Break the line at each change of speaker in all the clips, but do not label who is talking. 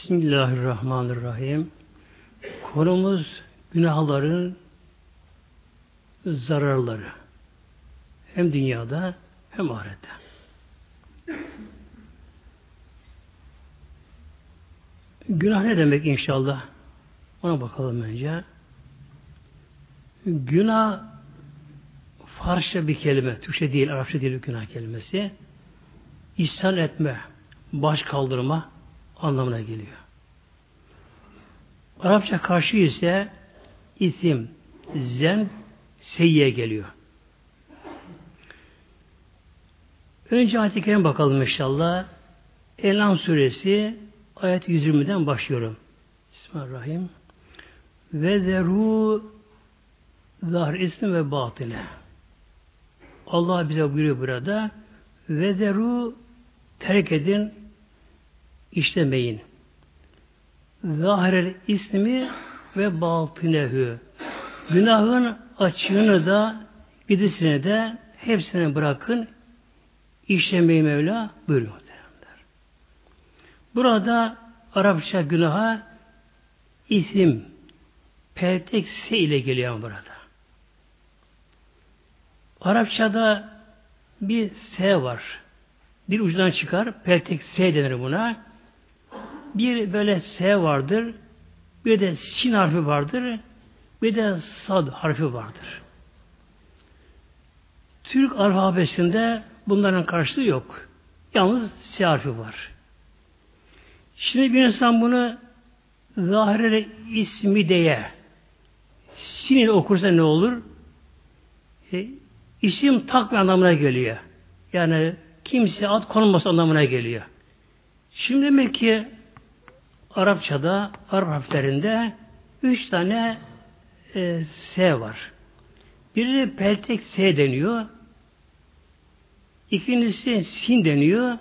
Bismillahirrahmanirrahim. Konumuz günahların zararları. Hem dünyada hem ahirette. Günah ne demek inşallah? Ona bakalım önce. Günah Farsça bir kelime. Türkçe değil, Arapça değil günah kelimesi. İhsan etme, baş kaldırma anlamına geliyor. Arapça karşı ise isim, zen, seyye geliyor. Önce kerim bakalım inşallah. Elam suresi ayet 120'den başlıyorum. Bismillahirrahmanirrahim. Ve zeru zahir ismi ve batine. Allah bize buyuruyor burada. Ve zeru terk edin, işlemeyin. Zahirel ismi ve batinehü. Günahın açığını da gidisine de hepsini bırakın. İşlemeyi Mevla buyuruyor. Burada Arapça günaha isim peltek se ile geliyor burada. Arapçada bir S var. Bir ucundan çıkar. Peltek S denir buna. Bir böyle S vardır. Bir de sin harfi vardır. Bir de sad harfi vardır. Türk alfabesinde bunların karşılığı yok. Yalnız S harfi var. Şimdi bir insan bunu zahire ismi diye sin ile okursa ne olur? E, isim takma anlamına geliyor. Yani kimse ad konulması anlamına geliyor. Şimdi demek ki Arapçada, Arap harflerinde üç tane e, S var. Biri peltek S deniyor. İkincisi sin deniyor.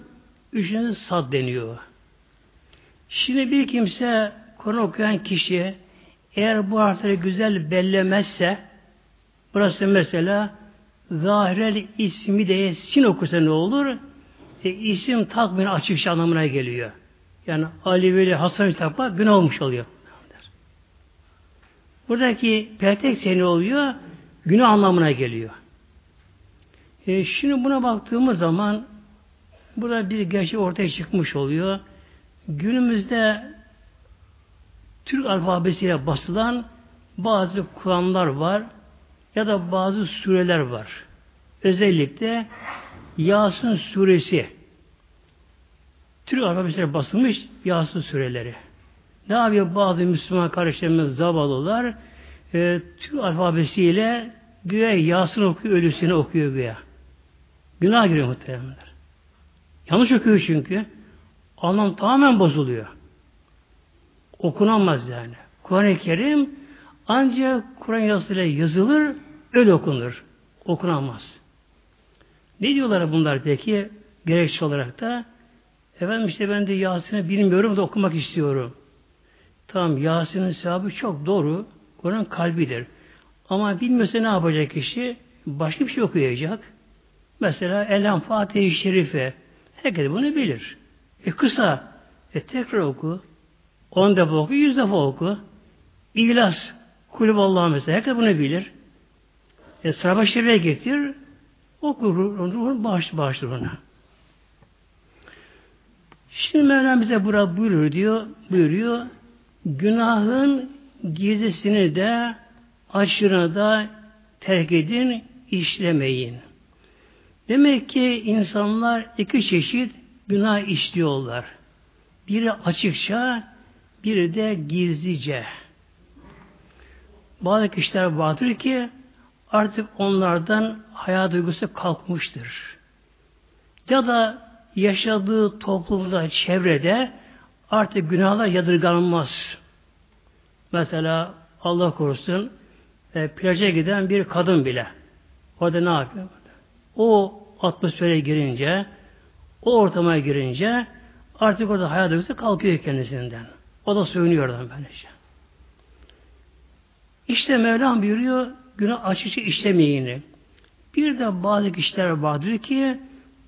Üçüncüsü sad deniyor. Şimdi bir kimse Kur'an okuyan kişi eğer bu harfleri güzel bellemezse burası mesela zahirel ismi diye sin okursa ne olur? E, isim takmin açık anlamına geliyor. Yani Ali Veli Hasan takma günah olmuş oluyor. Buradaki peltek seni oluyor, günah anlamına geliyor. E, şimdi buna baktığımız zaman burada bir gerçek ortaya çıkmış oluyor. Günümüzde Türk alfabesiyle basılan bazı Kur'anlar var ya da bazı sureler var. Özellikle Yasin suresi Türk alfabesiyle basılmış Yasin sureleri. Ne yapıyor bazı Müslüman kardeşlerimiz zavallılar e, Türk alfabesiyle güya Yasin okuyor, ölüsünü okuyor güya. Günah giriyor muhtemelenler. Yanlış okuyor çünkü. Anlam tamamen bozuluyor. Okunamaz yani. Kur'an-ı Kerim ancak Kur'an yazısıyla yazılır, öyle okunur. Okunamaz. Ne diyorlar bunlar peki? Gerekçe olarak da efendim işte ben de Yasin'i bilmiyorum da okumak istiyorum. Tamam Yasin'in sahibi çok doğru. Kur'an kalbidir. Ama bilmiyorsa ne yapacak kişi? Başka bir şey okuyacak. Mesela Elham Fatih-i Şerife. Herkes bunu bilir. E kısa. E tekrar oku. On defa oku, yüz defa oku. İhlas. Kulüp Allah mesela. Herkes bunu bilir. E şerife getir. Oku onu bağış, bağıştır ona. Şimdi Mevlam bize burada buyuruyor diyor, buyuruyor. Günahın gizlisini de açığını da terk edin, işlemeyin. Demek ki insanlar iki çeşit günah işliyorlar. Biri açıkça, biri de gizlice. Bazı kişiler vardır ki artık onlardan hayat duygusu kalkmıştır. Ya da yaşadığı toplumda, çevrede artık günahlar yadırganmaz. Mesela Allah korusun e, plaja giden bir kadın bile orada ne yapıyor? O atmosfere girince o ortama girince artık orada hayat duygusu kalkıyor kendisinden. O da soyunuyor oradan böylece. İşte Mevlam buyuruyor günah açıkça işlemeyini. Bir de bazı kişiler vardır ki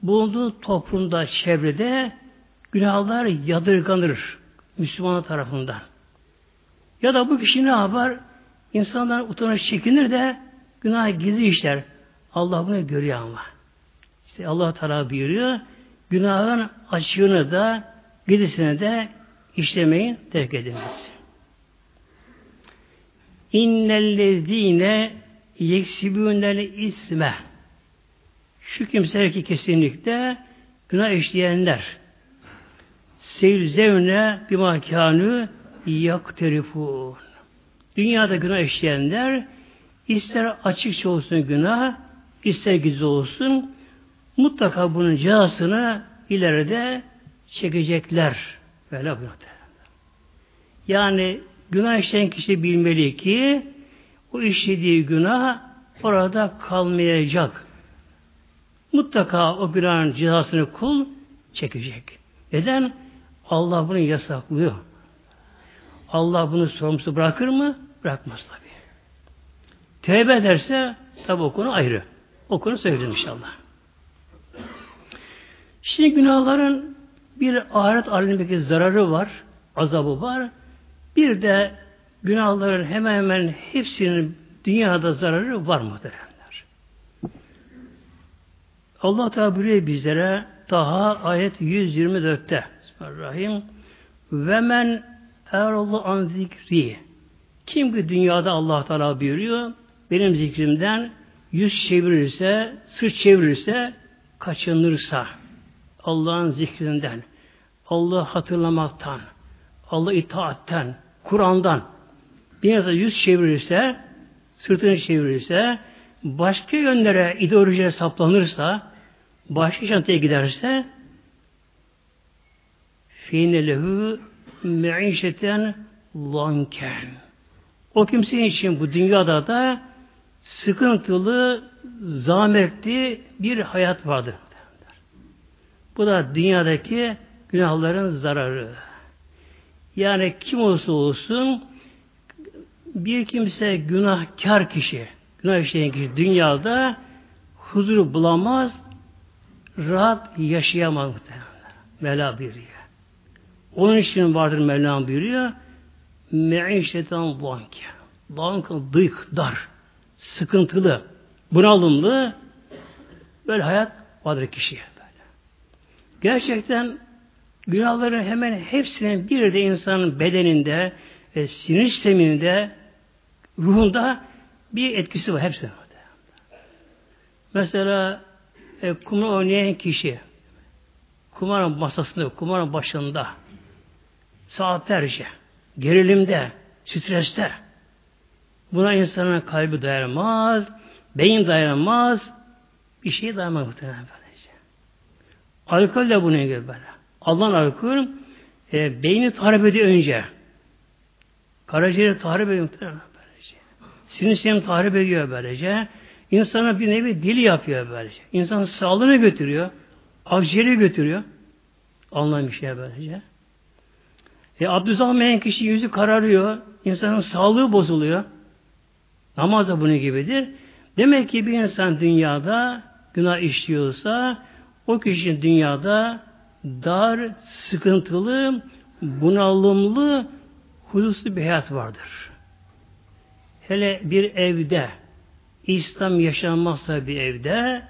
bulunduğu toplumda, çevrede günahlar yadırganır. Müslüman tarafından. Ya da bu kişi ne yapar? İnsanlar utanır çekinir de günah gizli işler. Allah bunu görüyor ama. İşte Allah Teala buyuruyor. Günahın açığını da gizlisini de işlemeyin, terk ediniz. İnnellezine yeksibûnel isme şu kimseler ki kesinlikle günah işleyenler seyir zevne bima kânü yakterifûn Dünyada günah işleyenler ister açıkça olsun günah, ister gizli olsun mutlaka bunun cezasını ileride çekecekler. Böyle Yani günah işleyen kişi bilmeli ki o işlediği günah orada kalmayacak. Mutlaka o günahın cezasını kul çekecek. Neden? Allah bunu yasaklıyor. Allah bunu sorumlusu bırakır mı? Bırakmaz tabi. Tevbe ederse tabi o konu ayrı. O konu söyledim inşallah. Şimdi günahların bir ahiret alemindeki zararı var, azabı var. Bir de günahların hemen hemen hepsinin dünyada zararı var muhteremler. Allah Teala buyuruyor bizlere daha ayet 124'te Bismillahirrahmanirrahim. Ve men erallahu an zikri. Kim ki dünyada Allah Teala buyuruyor benim zikrimden yüz çevirirse, sırt çevirirse, kaçınırsa Allah'ın zikrinden, Allah'ı hatırlamaktan, Allah itaatten, Kur'an'dan bir insan yüz çevirirse, sırtını çevirirse, başka yönlere, ideolojiye saplanırsa, başka şantaya giderse, fîne lehu me'işeten lanken. O kimse için bu dünyada da sıkıntılı, zahmetli bir hayat vardır. Bu da dünyadaki günahların zararı. Yani kim olursa olsun bir kimse günahkar kişi, günah işleyen kişi dünyada huzur bulamaz, rahat yaşayamaz muhtemelen. Mevla buyuruyor. Onun için vardır Mevlam buyuruyor. Me'işetan banke. Banka dık, dar, sıkıntılı, bunalımlı böyle hayat vardır kişiye. Böyle. Gerçekten günahların hemen hepsinin bir de insanın bedeninde, ve sinir sisteminde, ruhunda bir etkisi var hepsinin. Mesela e, kumar oynayan kişi kumarın masasında, kumarın başında saatlerce gerilimde, streste buna insanın kalbi dayanamaz, beyin dayanamaz, bir şey dayanamaz muhtemelen böylece. Alkol de bunun gibi böyle. Allah'ın alkol e, beyni tahrip ediyor önce. Karaciğeri tahrip ediyor muhtemelen böylece. Sinir sistemi tahrip ediyor böylece. İnsana bir nevi dili yapıyor böylece. İnsanın sağlığını götürüyor. Akciğeri götürüyor. Anlayan bir şey böylece. E, almayan kişi yüzü kararıyor. insanın sağlığı bozuluyor. Namaz da bunun gibidir. Demek ki bir insan dünyada günah işliyorsa o kişinin dünyada dar, sıkıntılı, bunalımlı, huzurlu bir hayat vardır. Hele bir evde İslam yaşanmazsa bir evde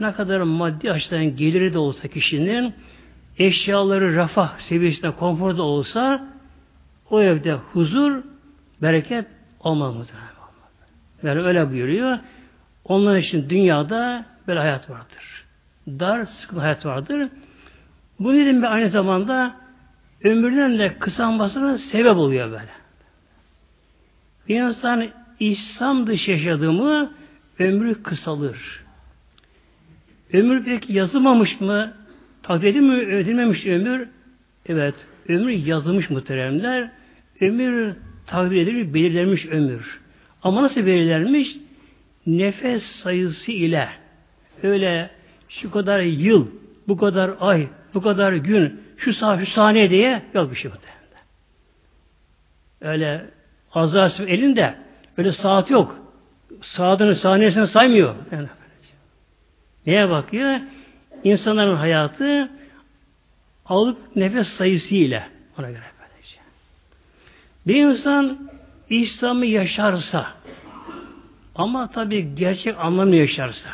ne kadar maddi açıdan geliri de olsa kişinin eşyaları refah seviyesinde konforda olsa o evde huzur, bereket olmaz Yani öyle buyuruyor. Onlar için dünyada böyle hayat vardır. Dar, sıkıntı hayat vardır. Bu nedenle aynı zamanda ömrünün de kısalmasına sebep oluyor böyle. Bir insan İslam dışı yaşadığı mı ömrü kısalır. Ömür peki yazılmamış mı? Takdir edilmemiş ömür. Evet, ömür yazılmış muhteremler. Ömür takdir edilmiş, belirlenmiş ömür. Ama nasıl belirlenmiş? Nefes sayısı ile öyle şu kadar yıl, bu kadar ay, bu kadar gün, şu saat, şu saniye diye yok bir şey muhtemelen. Öyle azar elinde öyle saat yok. Saatini saniyesini saymıyor. Yani, neye bakıyor? İnsanların hayatı alıp nefes sayısıyla ona göre böylece. Bir insan İslam'ı yaşarsa ama tabi gerçek anlamı yaşarsa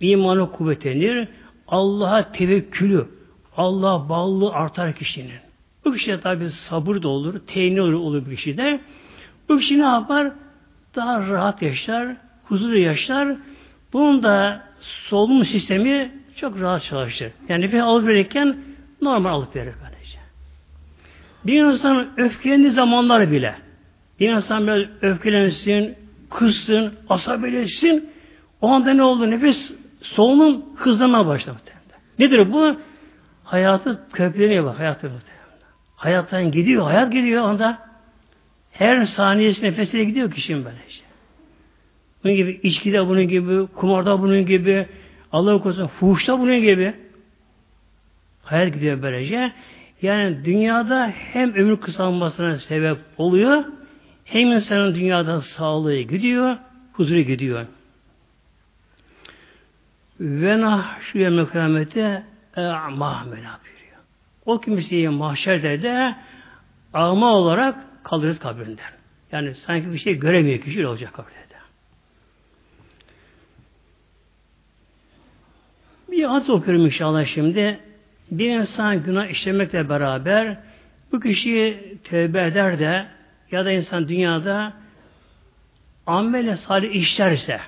imanı kuvvetlenir, Allah'a tevekkülü, Allah'a bağlılığı artar kişinin. Bu kişide tabi sabır da olur, teyni olur, olur bir kişide. Bu kişi ne yapar? Daha rahat yaşar, huzurlu yaşar. Bunun da solunum sistemi çok rahat çalışır. Yani nefes alıp verirken normal alıp verir böylece. Bir insan öfkelendiği zamanlar bile bir insan biraz öfkelensin, kızsın, asabileşsin o anda ne oldu? Nefes solunum hızlanmaya başladı. Nedir bu? Hayatı kökleniyor bak hayatı Hayattan gidiyor, hayat gidiyor anda. Her saniyesi nefesine gidiyor kişinin böyle işte. Bunun gibi içkide bunun gibi, kumarda bunun gibi, Allah'ın korusun fuhuşta bunun gibi. Hayat gidiyor böylece. Yani dünyada hem ömür kısalmasına sebep oluyor, hem insanın dünyada sağlığı gidiyor, huzuru gidiyor. Ve şu yemle kıyamete e'mah buyuruyor. O kimseyi mahşerde de ağma olarak kaldırırız kabrinden. Yani sanki bir şey göremiyor kişi olacak kabirde. Bir ad okuyorum inşallah şimdi. Bir insan günah işlemekle beraber bu kişi tövbe eder de ya da insan dünyada amele salih işlerse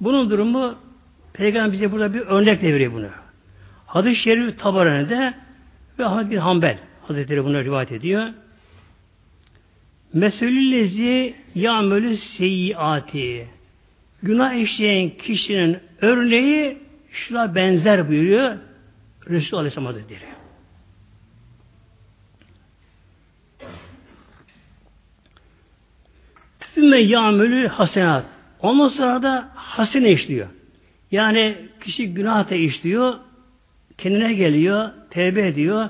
bunun durumu Peygamber bize burada bir örnek veriyor bunu. Hadis-i Şerif Tabarani'de ve Ahmet bin Hanbel Hazretleri bunu rivayet ediyor. Mesulüllezi ya'melü seyyiati Günah işleyen kişinin örneği şuna benzer buyuruyor Resul Aleyhisselam Hazretleri. Sümme yağmülü hasenat. Ondan sonra da hasene işliyor. Yani kişi günah da işliyor, kendine geliyor, tevbe ediyor,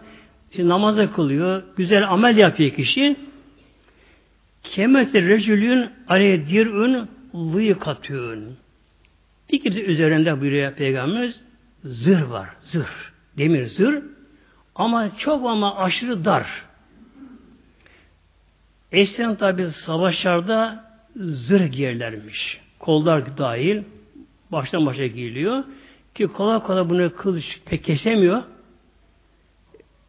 işte namazı kılıyor, güzel amel yapıyor kişi. Kemete recülün aleyh dir'ün vıykatün. Bir kimse üzerinde buyuruyor Peygamberimiz zırh var, zırh. Demir zırh. Ama çok ama aşırı dar. Eskiden tabi savaşlarda zırh giyerlermiş. Kollar dahil baştan başa giyiliyor. Ki kolay kolay bunu kılıç pek kesemiyor.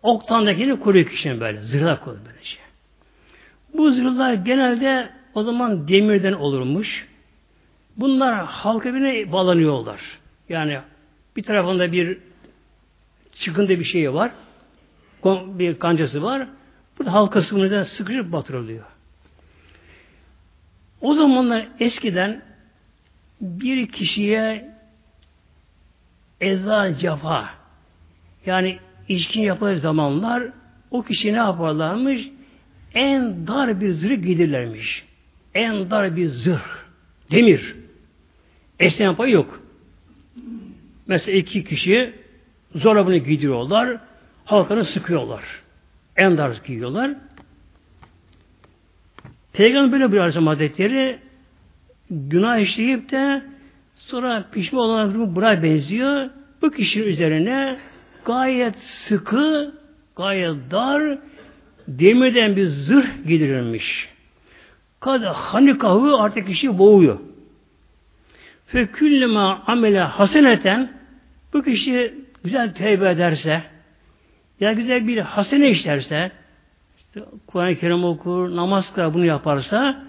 Oktandakini kuruyor kişinin böyle. Zırhlar koruyor böyle şey. Bu zırhlar genelde o zaman demirden olurmuş. Bunlar halka birine bağlanıyorlar. Yani bir tarafında bir çıkında bir şey var. Bir kancası var. Burada halkası bunu sıkışıp batırılıyor. O zamanlar eskiden bir kişiye eza cefa yani içkin yapılır zamanlar o kişi ne yaparlarmış? En dar bir zırh giydirlermiş. En dar bir zırh. Demir. Esnem payı yok. Mesela iki kişi zorla bunu giydiriyorlar. Halkanı sıkıyorlar. En dar giyiyorlar. Peygamber böyle bir Aleyhisselam Hazretleri günah işleyip de sonra pişman olan buraya benziyor. Bu kişinin üzerine gayet sıkı, gayet dar demirden bir zırh giydirilmiş. Kad hanikahı artık kişi boğuyor. Fe küllema amele haseneten bu kişi güzel tevbe ederse ya güzel bir hasene işlerse işte Kur'an-ı Kerim okur, namaz kılar bunu yaparsa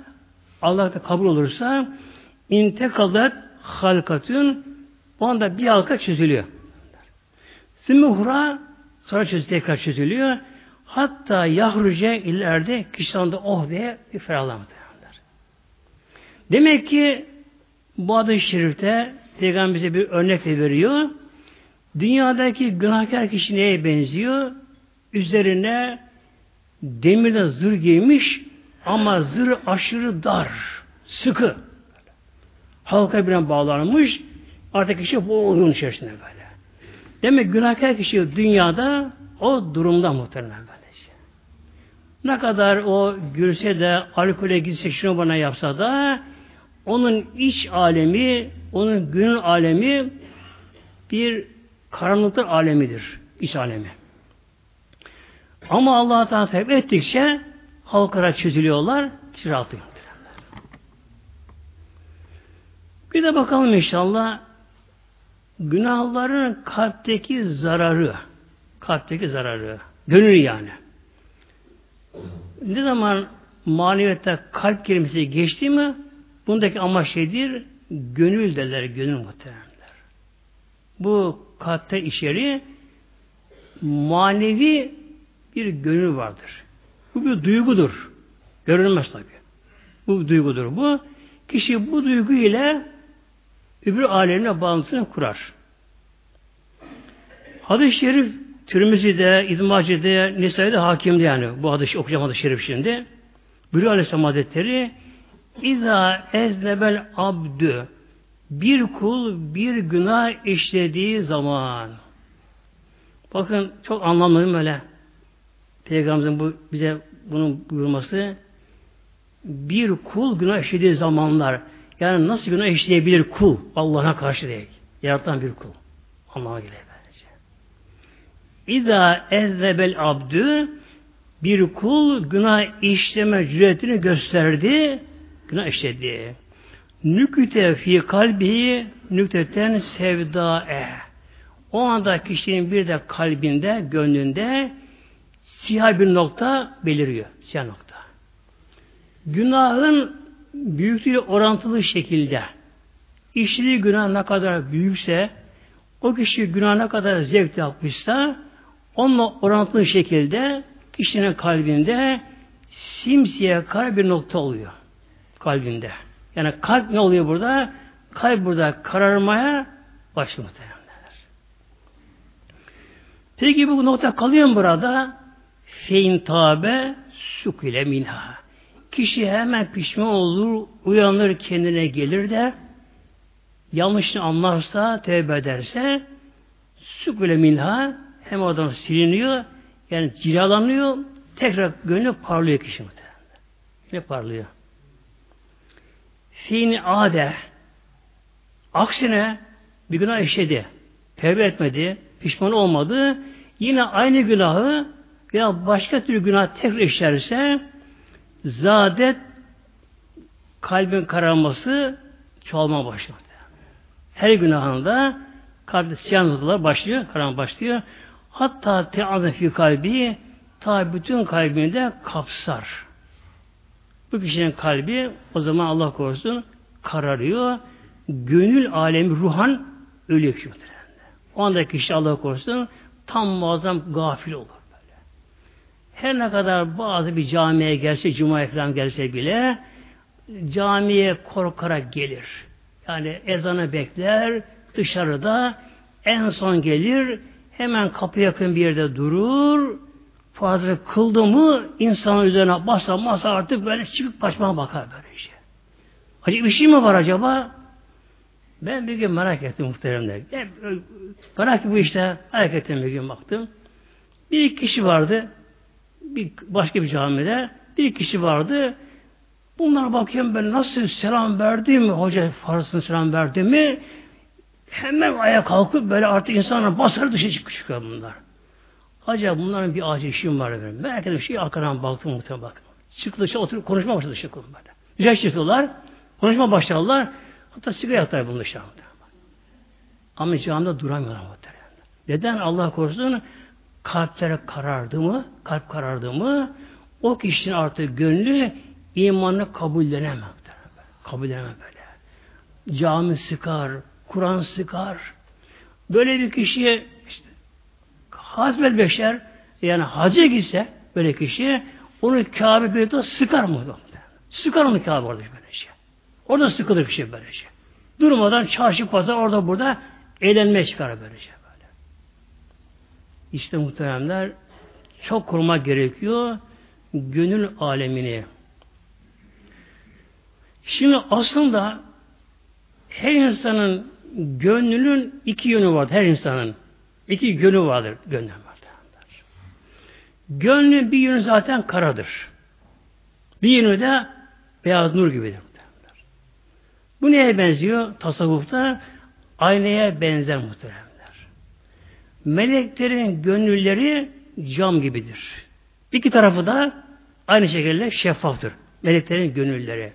Allah da kabul olursa intekadat halkatün bu anda bir halka çözülüyor. Sümuhra sonra çözülüyor, tekrar çözülüyor. Hatta yahruce ileride kişi anda oh diye bir ferahlamadır. Demek ki bu adı şerifte Peygamber bize bir örnek veriyor. Dünyadaki günahkar kişi neye benziyor? Üzerine demirden zırh giymiş ama zırh aşırı dar, sıkı. Halka bilen bağlanmış. Artık kişi onun içerisinde böyle. Demek günahkar kişi dünyada o durumda muhtemelen böylece. Ne kadar o gülse de alkole gitse şunu bana yapsa da onun iç alemi, onun günün alemi bir karanlıklar alemidir. iç alemi. Ama Allah Teala tevbe ettikçe halkara çözülüyorlar, rahatlıyor. Bir de bakalım inşallah günahların kalpteki zararı, kalpteki zararı, gönül yani. Ne zaman maneviyette kalp kelimesi geçti mi bundaki amaç şeydir, gönül derler, gönül muhtemelenler. Bu kalpte içeri manevi bir gönül vardır. Bu bir duygudur. Görünmez tabi. Bu bir duygudur bu. Kişi bu duygu ile öbür alemle bağlantısını kurar. Hadis-i şerif Tirmizi'de, İdmaci'de, Nisa'da hakimdi yani. Bu hadis okuyacağım hadis-i şerif şimdi. Buyuruyor Aleyhisselam Hazretleri İza eznebel abdü bir kul bir günah işlediği zaman bakın çok anlamlı böyle Peygamberimizin bu bize bunun buyurması bir kul günah işlediği zamanlar yani nasıl günah işleyebilir kul Allah'a karşı değil. Yaratan bir kul. Allah'a gelir. İza ezzebel abdü bir kul günah işleme cüretini gösterdi, günah işledi. Nüküte fi kalbi nükteten sevdae. O anda kişinin bir de kalbinde, gönlünde siyah bir nokta beliriyor. Siyah nokta. Günahın büyüklüğü orantılı şekilde işlediği günah ne kadar büyükse o kişi günah ne kadar zevk yapmışsa onunla orantılı şekilde kişinin kalbinde simsiyah kara bir nokta oluyor. Kalbinde. Yani kalp ne oluyor burada? Kalp burada kararmaya başlıyor muhtemelenler. Peki bu nokta kalıyor mu burada? Fein tabe sukile minha. Kişi hemen pişman olur, uyanır, kendine gelir de yanlışını anlarsa, tevbe ederse sukile minha hem oradan siliniyor yani cilalanıyor, tekrar gönlü parlıyor kişi muhtemelen. Ne parlıyor? Fiini ade aksine bir günah işledi. Tevbe etmedi, pişman olmadı. Yine aynı günahı ya başka türlü günah tekrar işlerse zadet kalbin kararması çoğalma başlıyor. Her günahında kalpte siyah başlıyor, karan başlıyor. Hatta teazze fi kalbi ta bütün kalbinde kapsar. Bu kişinin kalbi o zaman Allah korusun kararıyor. Gönül alemi ruhan ölüyor kişi O anda kişi Allah korusun tam muazzam gafil olur. Böyle. Her ne kadar bazı bir camiye gelse, cuma falan gelse bile camiye korkarak gelir. Yani ezanı bekler, dışarıda en son gelir, hemen kapı yakın bir yerde durur. Fazla kıldı mı insanın üzerine basa masa artık böyle çıkıp başıma bakar böyle şey. Acaba bir şey mi var acaba? Ben bir gün merak ettim muhteremler. Merak bu işte merak ettim bir gün baktım. Bir kişi vardı. Bir, başka bir camide bir kişi vardı. Bunlar bakıyorum ben nasıl selam verdi mi? Hoca farzını selam verdi mi? Hemen ayağa kalkıp böyle artık insanlar basar dışı çıkıyor bunlar. Acaba bunların bir acil işim var benim. Belki de bir şey arkadan baktım muhtemelen bakın. Çıktı dışı oturup konuşma başladı dışı böyle. Güzel çıktılar. Konuşma başladılar. Hatta sigara yaktılar bunu dışarı. Ama camda duramıyorlar muhtemelen. Neden Allah korusun? Kalplere karardı mı? Kalp karardı mı? O kişinin artık gönlü imanını kabullenemez. Kabullenemez böyle. Cami sıkar, Kur'an sıkar. Böyle bir kişiye işte hazbel beşer yani hacı gitse böyle kişi onu Kabe bir sıkar mı? Sıkar onu Kabe orada böyle şey. Orada sıkılır bir şey böyle şey. Durmadan çarşı pazar orada burada eğlenmeye çıkar böyle şey böyle. İşte muhteremler çok korumak gerekiyor gönül alemini. Şimdi aslında her insanın gönlünün iki yönü vardır her insanın. İki gönlü vardır gönlün vardır. Gönlün bir yönü zaten karadır. Bir yönü de beyaz nur gibidir. Bu neye benziyor? Tasavvufta aynaya benzer muhteremler. Meleklerin gönülleri cam gibidir. İki tarafı da Aynı şekilde şeffaftır. Meleklerin gönülleri.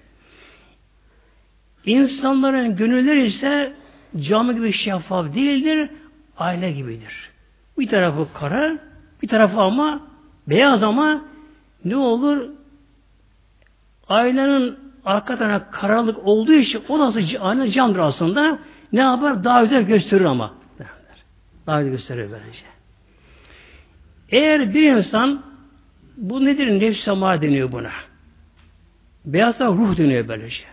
İnsanların gönülleri ise cami gibi şeffaf değildir, ayna gibidir. Bir tarafı kara, bir tarafı ama beyaz ama ne olur? Aynanın arka tarafı karalık olduğu için o nasıl ayna camdır aslında. Ne yapar? Daha güzel gösterir ama. Daha güzel gösterir böylece. Eğer bir insan bu nedir? Nefs sama deniyor buna. Beyaz ruh deniyor böylece.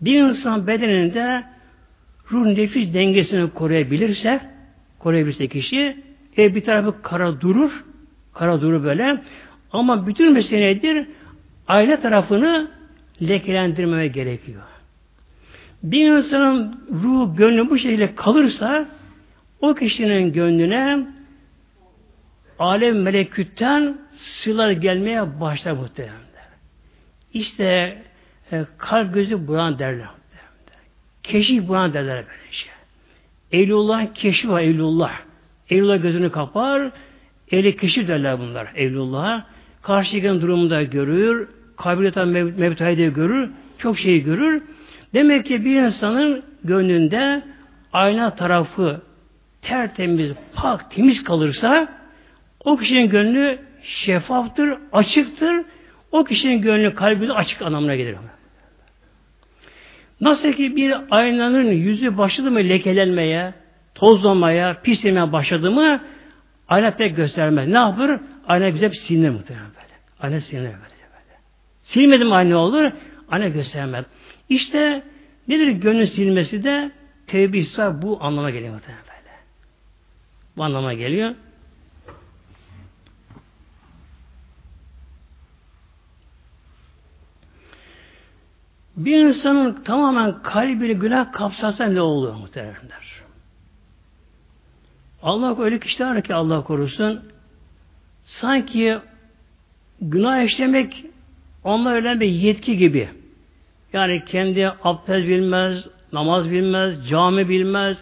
Bir insan bedeninde ruh nefis dengesini koruyabilirse koruyabilirse kişi e, bir tarafı kara durur kara durur böyle ama bütün mesele nedir? Aile tarafını lekelendirmeye gerekiyor. Bir insanın ruh, gönlü bu şekilde kalırsa o kişinin gönlüne alem melekütten sılar gelmeye başlar muhtemelen. İşte e, kalp gözü buran derler. Keşif buran derler böyle şey. Eylullah keşif var Eylullah. Eylullah gözünü kapar, eli keşif derler bunlar Eylullah'a. Karşı gelen durumunda görür, kabiliyeten mev mevtayı görür, çok şeyi görür. Demek ki bir insanın gönlünde ayna tarafı tertemiz, pak, temiz kalırsa o kişinin gönlü şeffaftır, açıktır. O kişinin gönlü kalbi açık anlamına gelir. Nasıl ki bir aynanın yüzü başladı mı lekelenmeye, tozlamaya, pislemeye başladı mı ayna pek göstermez. Ne yapar? Ayna bize silinir muhtemelen böyle. Ayna silinir böyle. böyle. Silmedim ayna olur, ayna göstermez. İşte nedir gönlün silmesi de tevbe bu anlama geliyor muhtemelen böyle. Bu anlama geliyor. Bir insanın tamamen kalbini günah kapsarsa ne oluyor muhtemelenler? Allah öyle kişiler ki Allah korusun sanki günah işlemek onlar öyle bir yetki gibi. Yani kendi abdest bilmez, namaz bilmez, cami bilmez.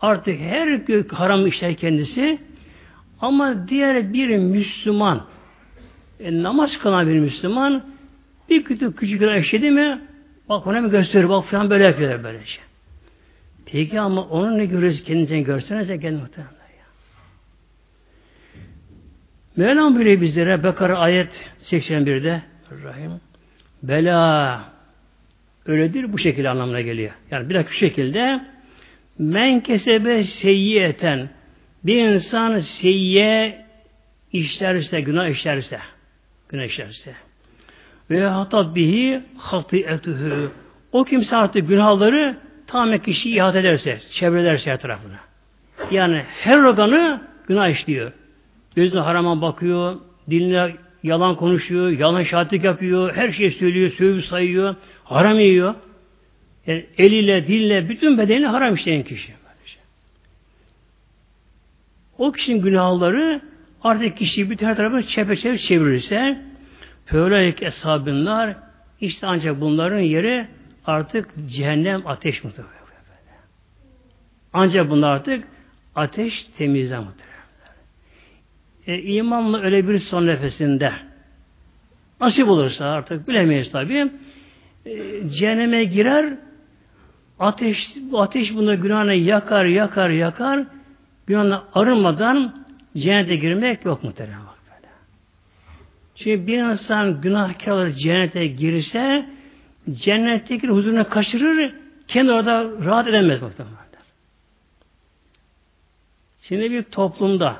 Artık her gün haram işler kendisi. Ama diğer bir Müslüman, e, namaz kılan bir Müslüman bir küçük küçük günah işledi mi Bak ona mı gösterir, bak falan böyle yapıyorlar böyle şey. Peki ama onun ne görüyoruz kendinize görsenize kendi muhtemelen. Mevlam bile bizlere Bekara ayet 81'de Rahim. Bela. Öyledir bu şekilde anlamına geliyor. Yani bir dakika şu şekilde. Men kesebe seyyiyeten. Bir insan seyyiye işlerse, günah işlerse günah işlerse ve hatat bihi hatiyetühü. O kimse artık günahları tamamen kişi ihate ederse, çevrederse her tarafına. Yani her organı günah işliyor. Gözüne harama bakıyor, diline yalan konuşuyor, yalan şahitlik yapıyor, her şeyi söylüyor, sövü sayıyor, haram yiyor. Yani eliyle, dille, bütün bedenini haram işleyen kişi. O kişinin günahları artık kişiyi bütün her tarafı çepeçevre çevirirse Fevlayek eshabınlar işte ancak bunların yeri artık cehennem ateş muhtemelen. Ancak bunlar artık ateş temizler muhtemelen. E, imanla öyle bir son nefesinde nasip olursa artık bilemeyiz tabi e, cehenneme girer ateş ateş bunu günahını yakar yakar yakar günahına arınmadan cennete girmek yok muhtemelen. Çünkü bir insan günahkar cennete girse cennetteki huzurunu kaçırır kendi orada rahat edemez muhtemelen. Şimdi bir toplumda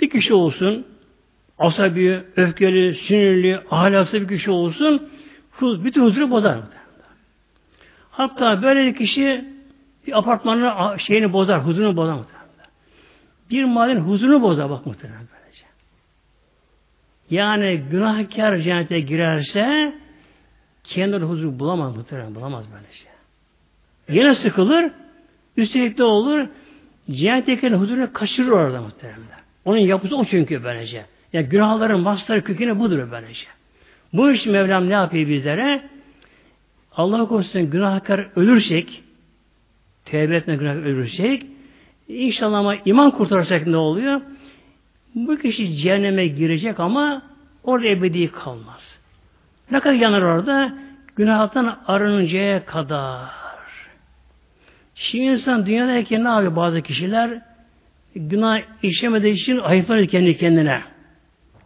bir kişi olsun asabi, öfkeli, sinirli, ahlaksız bir kişi olsun bütün huzuru bozar. Hatta böyle bir kişi bir apartmanın şeyini bozar, huzurunu bozar. Bir mahallenin huzurunu bozar bak muhtemelen. Yani günahkar cennete girerse kendi huzur bulamaz muhtemelen bulamaz böyle şey. Yine sıkılır, üstelik de olur, cennetteki huzurunu kaçırır orada muhtemelen. Onun yapısı o çünkü böylece. Yani günahların masları kökeni budur böylece. Bu iş Mevlam ne yapıyor bizlere? Allah korusun günahkar ölürsek, tevbe etme günah ölürsek, inşallah ama iman kurtarırsak ne oluyor? Bu kişi cehenneme girecek ama orada ebedi kalmaz. Ne kadar yanar orada? Günahtan arınıncaya kadar. Şimdi insan dünyadayken ne yapıyor bazı kişiler? Günah işlemediği için ayıplar kendi kendine.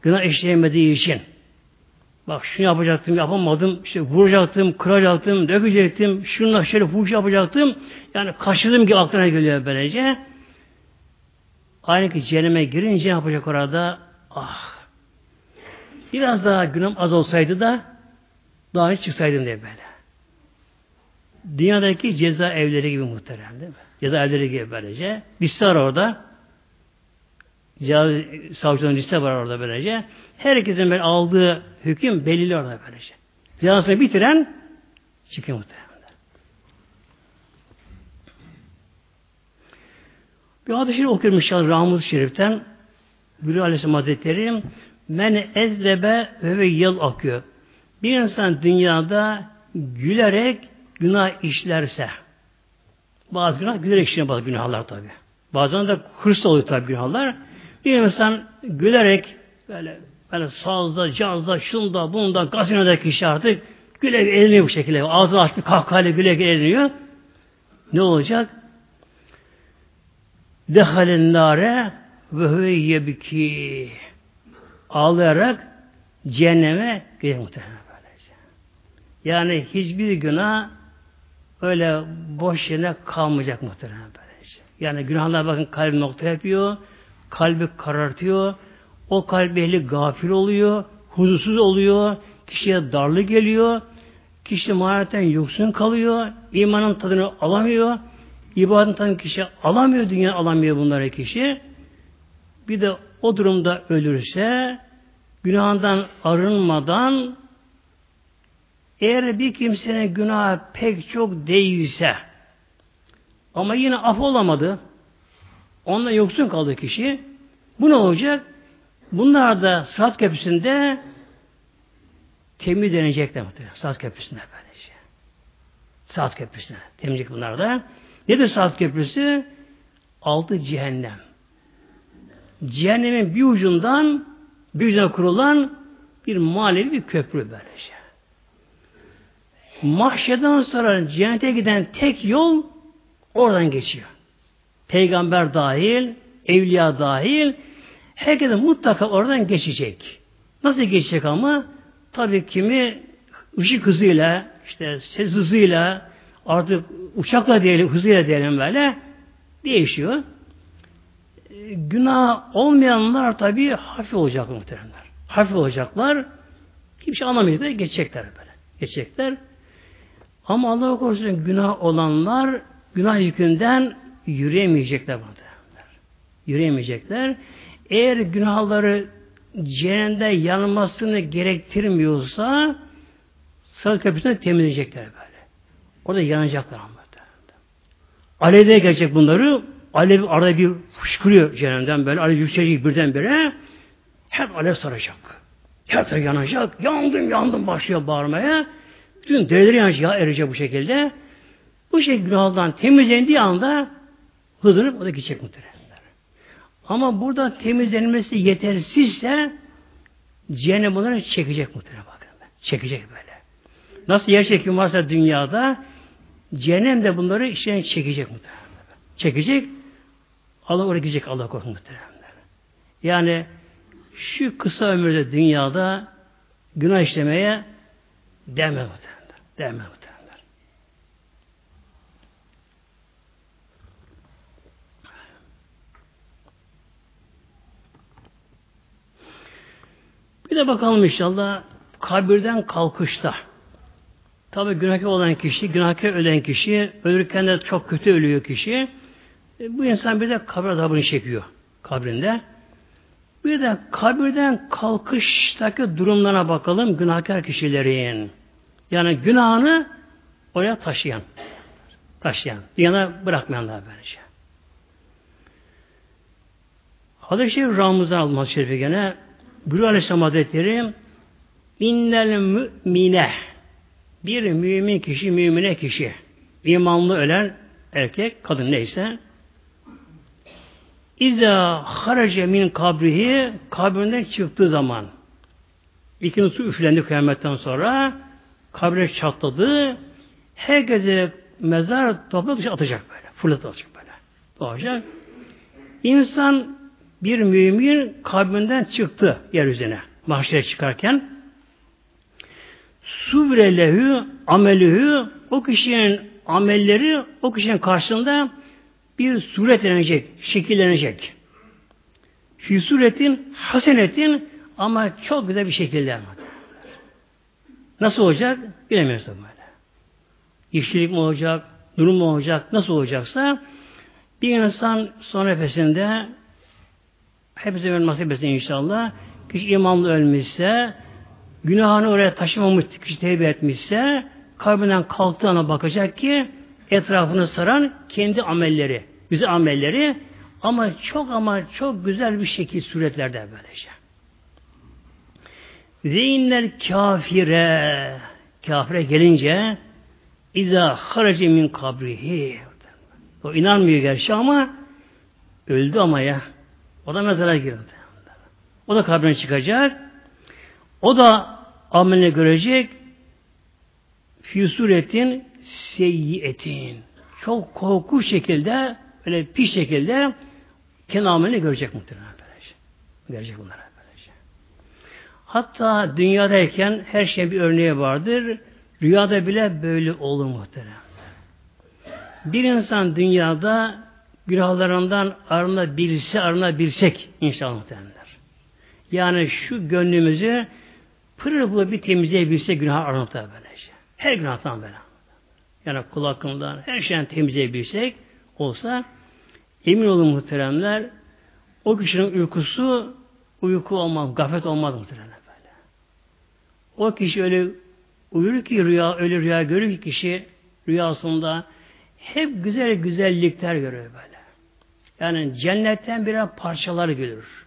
Günah işleyemediği için. Bak şunu yapacaktım, yapamadım, işte vuracaktım, kıracaktım, dökecektim, şunla şöyle fuhuş yapacaktım. Yani kaçırdım ki aklına geliyor böylece. Aynı ki cehenneme girince yapacak orada? Ah! Biraz daha günüm az olsaydı da daha hiç çıksaydım diye böyle. Dünyadaki ceza evleri gibi muhterem değil mi? Ceza evleri gibi böylece. Liste var orada. Savcıların liste var orada böylece. Herkesin böyle aldığı hüküm belirli orada böylece. Cezasını bitiren çıkıyor muhtemelen. Bir hadis-i şerif okuyorum inşallah Ramuz Şerif'ten. Bülü Aleyhisselam Hazretleri men ezlebe ve yıl akıyor. Bir insan dünyada gülerek günah işlerse bazı günah gülerek işliyor bazı günahlar tabi. Bazen de hırsla oluyor tabi günahlar. Bir insan gülerek böyle böyle sazda, cazda, şunda, bunda, gazinodaki kişi artık güle eğleniyor bu şekilde. Ağzını açmış kahkahayla güle eğleniyor. Ne olacak? Dehalen nare ve huve yebki ağlayarak cehenneme gider muhtemelen. Yani hiçbir günah öyle boş yerine kalmayacak muhtemelen böylece. Yani günahlar bakın kalbi nokta yapıyor, kalbi karartıyor, o kalbi ehli gafil oluyor, huzursuz oluyor, kişiye darlı geliyor, kişi maharetten yoksun kalıyor, imanın tadını alamıyor, tadını kişi alamıyor, dünya alamıyor bunları kişi. Bir de o durumda ölürse, günahından arınmadan, eğer bir kimsenin günahı pek çok değilse, ama yine af olamadı, ondan yoksun kaldı kişi, bu ne olacak? Bunlar da Sırat Köprüsü'nde temizlenecekler muhtemelen. Sırat Köprüsü'nde böylece. Sırat Köprüsü'nde. Temizlik bunlar da. Nedir Sırat Köprüsü? Altı cehennem. Cehennemin bir ucundan bir ucuna kurulan bir manevi bir köprü böylece. Mahşeden sonra cennete giden tek yol oradan geçiyor. Peygamber dahil, evliya dahil Herkes mutlaka oradan geçecek. Nasıl geçecek ama? Tabii kimi ışık hızıyla, işte ses hızıyla, artık uçakla diyelim, hızıyla diyelim böyle değişiyor. E, günah olmayanlar tabii hafif olacak muhteremler. Hafif olacaklar. Kimse şey anlamayacak geçecekler böyle. Geçecekler. Ama Allah korusun günah olanlar günah yükünden yürüyemeyecekler muhteremler. Yürüyemeyecekler. Eğer günahları cehennemde yanmasını gerektirmiyorsa sarı köprüsünü temizleyecekler böyle. Orada yanacaklar ama. Alev'de gelecek bunları. Alev arada bir fışkırıyor cehennemden böyle. Alev yükselecek birdenbire. Hep alev saracak. Her taraf yanacak. Yandım yandım başlıyor bağırmaya. Bütün derileri yanacak, ya erecek bu şekilde. Bu şekilde günahdan temizlendiği anda hızlanıp o da gidecek muhtemelen. Ama burada temizlenmesi yetersizse cehennem bunları çekecek muhtemelen bakın. Çekecek böyle. Nasıl yer çekim varsa dünyada cehennem de bunları işten çekecek muhtemelen. Çekecek Allah oraya gidecek Allah korusun muhtemelen. Yani şu kısa ömürde dünyada günah işlemeye deme muhtemelen. Deme muhtemelen. Bir de bakalım inşallah kabirden kalkışta. Tabi günahkar olan kişi, günahkar ölen kişi, ölürken de çok kötü ölüyor kişi. E, bu insan bir de kabir azabını çekiyor kabrinde. Bir de kabirden kalkıştaki durumlarına bakalım günahkar kişilerin. Yani günahını oraya taşıyan. Taşıyan. Dünyana bırakmayanlar böylece. Hadis-i Şerif Ramuz'dan almaz şerifi gene Buyuruyor Aleyhisselam Hazretleri innel mümine bir mümin kişi, mümine kişi imanlı ölen erkek, kadın neyse İza harace min kabrihi kabrinden çıktığı zaman İkinci su üflendi kıyametten sonra kabre çatladı. Herkese mezar toprak dışı atacak böyle. Fırlatacak böyle. Doğacak. İnsan bir mümin kabrinden çıktı yeryüzüne. Mahşere çıkarken suvrelehu amelühü o kişinin amelleri o kişinin karşısında bir suretlenecek, şekillenecek. Fi suretin hasenetin ama çok güzel bir şekilde. Nasıl olacak? Bilemiyoruz böyle. İşçilik mi olacak, durum mu olacak, nasıl olacaksa bir insan son nefesinde hepsi ölmesi besin inşallah. Kişi imanlı ölmüşse, günahını oraya taşımamış, kişi tevbe etmişse, kalbinden kalktığına bakacak ki etrafını saran kendi amelleri, güzel amelleri ama çok ama çok güzel bir şekil suretlerde böylece. İnnel kafire kafire gelince İza haraci min kabrihi o inanmıyor gerçi ama öldü ama ya. O da mezara girdi. O da kabrine çıkacak. O da amelini görecek. Fi suretin seyyiyetin. Çok korkunç şekilde böyle pis şekilde kendi amelini görecek muhtemelen böylece. Görecek bunlar böylece. Hatta dünyadayken her şeyin bir örneği vardır. Rüyada bile böyle olur muhtemelen. Bir insan dünyada günahlarından arınabilse, arınabilsek inşallah muhtemelenler. Yani şu gönlümüzü pırıl pırıl bir temizleyebilse günah arıntıda böylece. Her günahtan böyle. Yani kul hakkından her şeyden temizleyebilsek olsa emin olun muhteremler o kişinin uykusu uyku olmaz, gafet olmaz muhteremler böyle. O kişi öyle uyur ki rüya, öyle rüya görür ki kişi rüyasında hep güzel güzellikler görüyor böyle. Yani cennetten birer parçalar görür.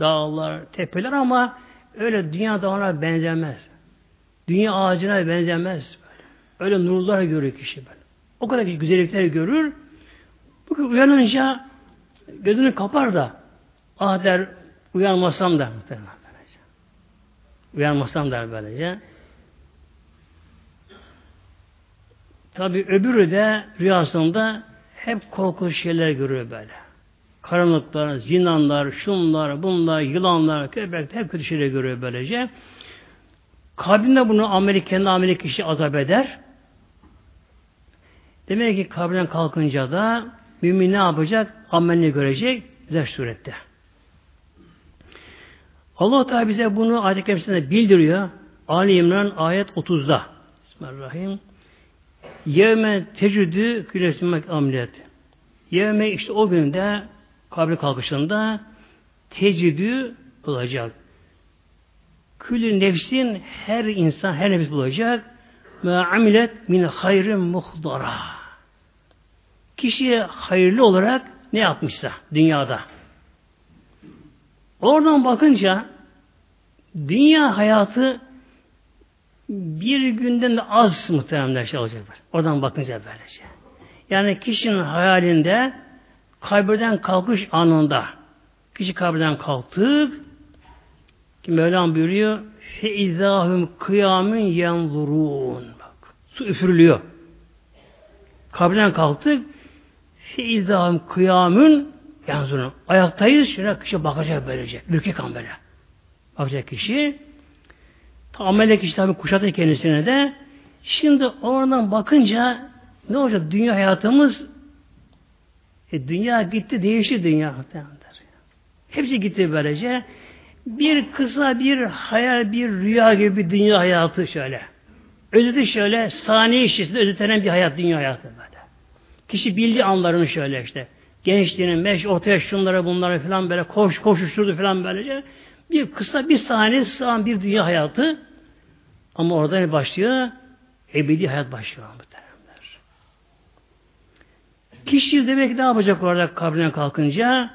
Dağlar, tepeler ama öyle dünya dağına benzemez. Dünya ağacına benzemez. Öyle nurlar görür kişi. O kadar güzellikler görür. Bu uyanınca gözünü kapar da ah der uyanmasam da. Uyanmasam der böylece. Tabi öbürü de rüyasında hep korkunç şeyler görüyor böyle. Karanlıklar, zinanlar, şunlar, bunlar, yılanlar, köpek hep kötü şeyler görüyor böylece. Kabrinde bunu ameli, kendi ameli kişi azap eder. Demek ki kabrinden kalkınca da mümin ne yapacak? Amelini görecek güzel surette. Allah Teala bize bunu ayet-i bildiriyor. Ali İmran ayet 30'da. Bismillahirrahmanirrahim. Yevme tecüdü küresümek amlet. Yevme işte o günde kabri kalkışında tecidü bulacak. Külü nefsin her insan, her nefis bulacak. Ve amilet min hayrın muhdara. Kişi hayırlı olarak ne yapmışsa dünyada. Oradan bakınca dünya hayatı bir günden de az muhtemelen şey olacaklar. Oradan bakınca böylece. Yani kişinin hayalinde kabirden kalkış anında kişi kabirden kalktık ki Mevlam buyuruyor feizahum kıyamin yanzurun bak su üfürülüyor. Kabirden kalktık feizahum kıyamin yanzurun. Ayaktayız şuna kişi bakacak böylece. Ürkek kan böyle. Bakacak kişi Amele kişi tabi kuşatır kendisine de. Şimdi oradan bakınca ne olacak? Dünya hayatımız e, dünya gitti, değişti dünya. Hepsi gitti böylece. Bir kısa bir hayal, bir rüya gibi bir dünya hayatı şöyle. Özeti şöyle, saniye içerisinde özetlenen bir hayat, dünya hayatı böyle. Kişi bildiği anlarını şöyle işte. Gençliğinin meş ortaya şunlara bunlara falan böyle koş koşuşturdu falan böylece. Bir kısa bir saniye sığan bir dünya hayatı ama orada ne başlıyor? Ebedi hayat başlıyor muhteremler. Kişi demek ne yapacak orada kabrine kalkınca?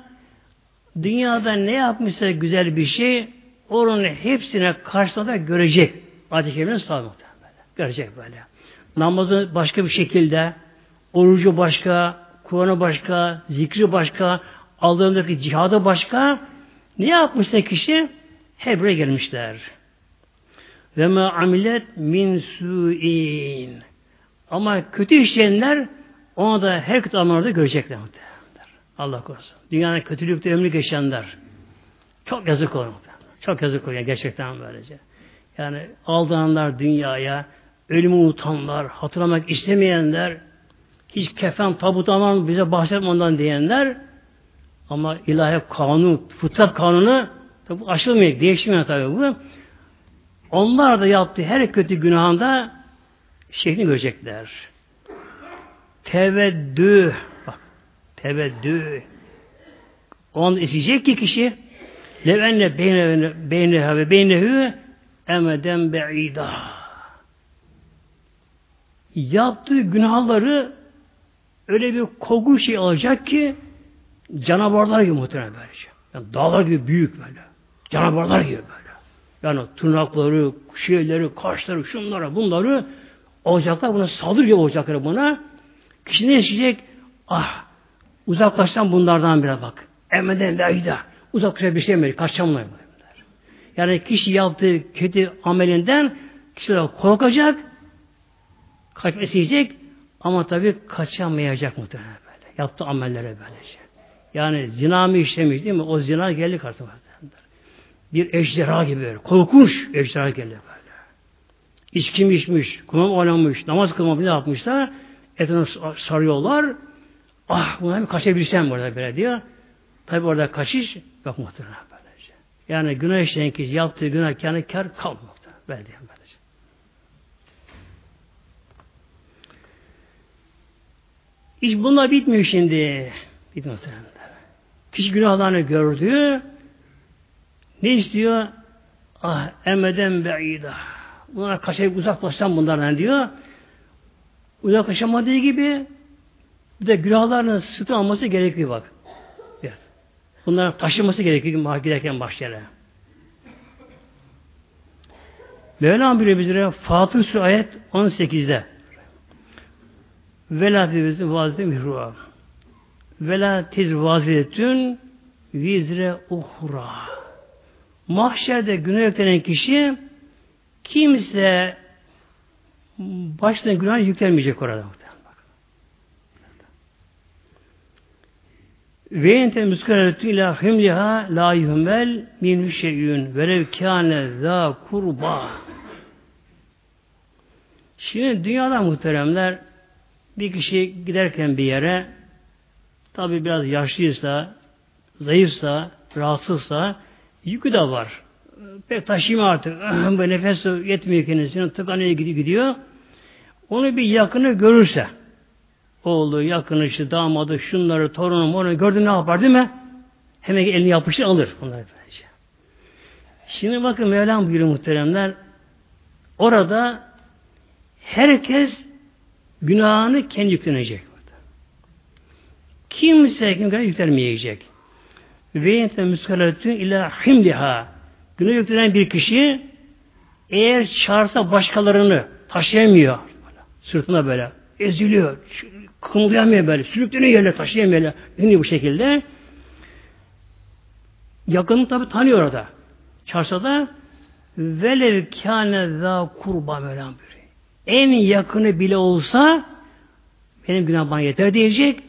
Dünyada ne yapmışsa güzel bir şey onun hepsine karşısında görecek. Adet-i Kerime'nin Görecek böyle. Namazı başka bir şekilde, orucu başka, Kur'an'ı başka, zikri başka, aldığındaki cihadı başka, ne yapmışsa kişi hep buraya gelmişler. Ve ma amilet min su'in. Ama kötü işleyenler ona da her kötü amelerde görecekler muhtemelen. Allah korusun. Dünyanın kötülükte ömrü geçenler. Çok yazık olur muhtemelen. Çok yazık oluyor gerçekten böylece. Yani aldananlar dünyaya, ölümü unutanlar, hatırlamak istemeyenler, hiç kefen tabut aman bize bahsetme diyenler ama ilahi kanun, fıtrat kanunu tabi aşılmıyor, değişmiyor tabi bu. Onlar da yaptığı her kötü günahında şeklini görecekler. Teveddü bak teveddü o anda isteyecek ki kişi levenne beyne, beyneha ve beynehu emeden be'ida yaptığı günahları öyle bir koku şey alacak ki canavarlar gibi muhtemelen böylece. Yani dağlar gibi büyük böyle. Canavarlar gibi böyle. Yani tırnakları, şeyleri, kaşları, şunlara, bunları olacaklar buna saldırı gibi olacaklar buna. Kişi ne yaşayacak? Ah uzaklaşsan bunlardan biraz bak. Emeden layda. Uzaklaşa bir şey mi? Kaçamıyor. Yani kişi yaptığı kötü amelinden kişi korkacak, kaçmak isteyecek ama tabii kaçamayacak muhtemelen böyle. Yaptığı amellere böylece. Yani zina mı işlemiş değil mi? O zina geldi karşısına. Bir ejderha gibi böyle. Korkunç ejderha geldi böyle. İçki mi içmiş, kumam oynamış, namaz kılmamış ne yapmışlar? Etini sarıyorlar. Ah buna bir kaçabilsem burada böyle diyor. Tabi orada kaçış yok muhtemelen böylece. Yani günah işleyen kişi yaptığı günah kendi kar kalmıyor. Böyle diyor böylece. İş bununla bitmiyor şimdi. Bitmiyor. Kişi günahlarını gördü. Ne istiyor? Ah emeden be'ida. Bunlara kaçayıp uzaklaşsam bunlardan diyor. Uzaklaşamadığı gibi bir de günahlarını sıtı alması gerekiyor bak. Bunların taşıması gerekiyor giderken başlara. Mevlam buyuruyor bizlere Fatır Su ayet 18'de. Vela bizi vazide mihruha. Vela tiz vaziletün vizre uhra. Mahşerde günah yüklenen kişi kimse başına günah yüklenmeyecek orada. Ve ente müskaretü ila himliha la yuhmel min şeyün velev kâne zâ kurba. Şimdi dünyada muhteremler bir kişi giderken bir yere tabi biraz yaşlıysa, zayıfsa, rahatsızsa yükü de var. Pek taşıyma artık. Böyle nefes yetmiyor kendisine. Tıkanıyor gidiyor. Onu bir yakını görürse oğlu, yakını, işte damadı, şunları, torunu, onu gördü ne yapar değil mi? Hemen elini yapıştır alır bunları böylece. Şimdi bakın Mevlam buyuruyor muhteremler. Orada herkes günahını kendi yüklenecek. Kimse kimse yüklenmeyecek. Ve yente müskaletün ila himliha. Günah yüklenen bir kişi eğer çağırsa başkalarını taşıyamıyor. Sırtına böyle eziliyor. Kımıldayamıyor böyle. Sürükleniyor yerine taşıyamıyor. Ünlü bu şekilde. Yakını tabi tanıyor orada. Çarsa da velev kâne zâ kurba Mevlam En yakını bile olsa benim günah bana yeter diyecek.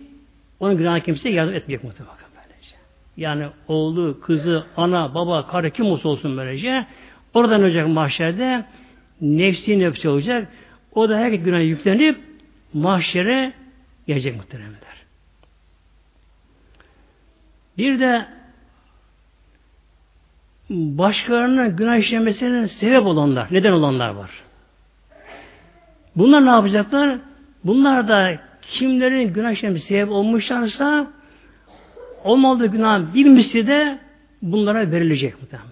Onun günahı kimse yardım etmeyecek muhtemelen. Böylece. Yani oğlu, kızı, ana, baba, karı kim olsa olsun böylece. Oradan olacak mahşerde nefsi nefsi olacak. O da her günah yüklenip mahşere gelecek muhteremler. Bir de başkalarının günah işlemesine sebep olanlar, neden olanlar var. Bunlar ne yapacaklar? Bunlar da kimlerin günah işlemesi sebep olmuşlarsa olmadığı günah bir misli de bunlara verilecek muhtemelen.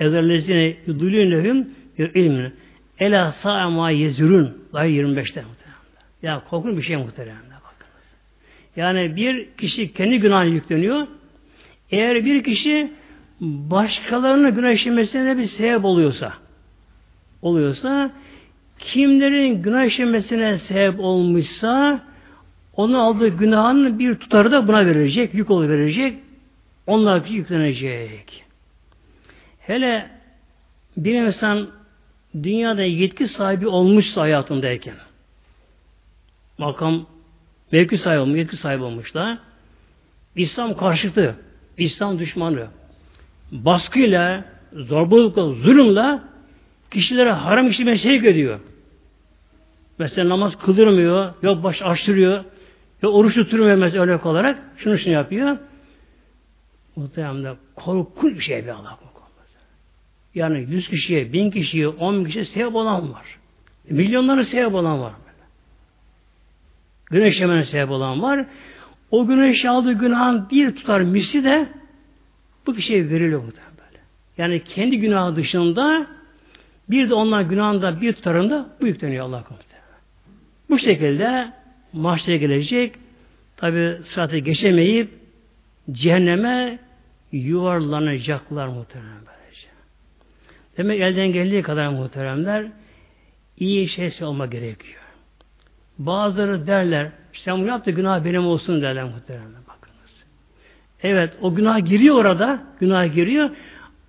Ezerlezine yudulûnehum ilmini. Ela sa'ma yezürün. Ayet 25'te muhtemelen. Ya korkunç bir şey muhtemelen. Bakınız. Yani bir kişi kendi günahını yükleniyor. Eğer bir kişi başkalarının günah işlemesine bir sebep oluyorsa oluyorsa kimlerin günah işlemesine sebep olmuşsa onun aldığı günahın bir tutarı da buna verilecek, yük verecek. Onlar yüklenecek. Hele bir insan dünyada yetki sahibi olmuşsa hayatındayken makam mevki sahibi olmuş, yetki sahibi olmuş da İslam karşıtı, İslam düşmanı baskıyla, zorbalıkla, zulümle kişilere haram işlemeye sevk ediyor. Mesela namaz kıldırmıyor, yok baş açtırıyor, ya oruç tutturmuyor mesela örnek olarak. Şunu şunu yapıyor. Muhtemelen korkunç bir şey bir Allah Yani yüz kişiye, bin kişiye, on kişiye sevap olan var. Milyonlara sevap olan var. Güneş yemene sebep olan var. O güneş aldığı günahın bir tutar misli de bu kişiye veriliyor muhtemelen. Yani kendi günahı dışında bir de onlar günahında bir tutarında bu yükleniyor Allah komutanı. Bu şekilde mahşere gelecek tabi sıratı geçemeyip cehenneme yuvarlanacaklar muhtemelen. Demek elden geldiği kadar muhteremler iyi şeysi olma gerekiyor. Bazıları derler, sen bunu yaptı günah benim olsun derler muhteremler. Bakınız. Evet, o günah giriyor orada, günah giriyor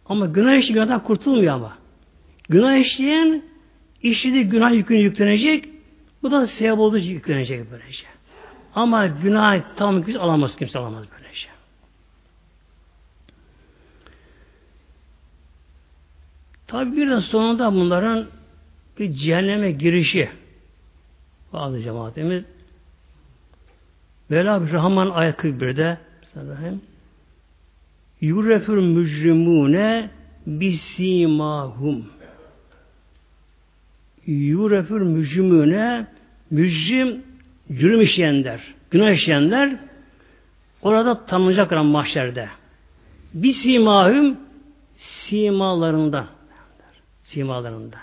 ama günah işi günahdan kurtulmuyor ama. Günah işleyen işlediği günah yükünü yüklenecek, bu da sevap olduğu için yüklenecek böylece. Ama günah tam güç alamaz, kimse alamaz böylece. Tabi bir de sonunda bunların bir cehenneme girişi. Bazı cemaatimiz Vela Rahman ayet 41'de Bismillahirrahmanirrahim Yurefür mücrimune bisimahum Yurefür mücrimune mücrim cürüm işleyenler, günah işleyenler orada tanınacaklar mahşerde. Bir simahüm Simalarından.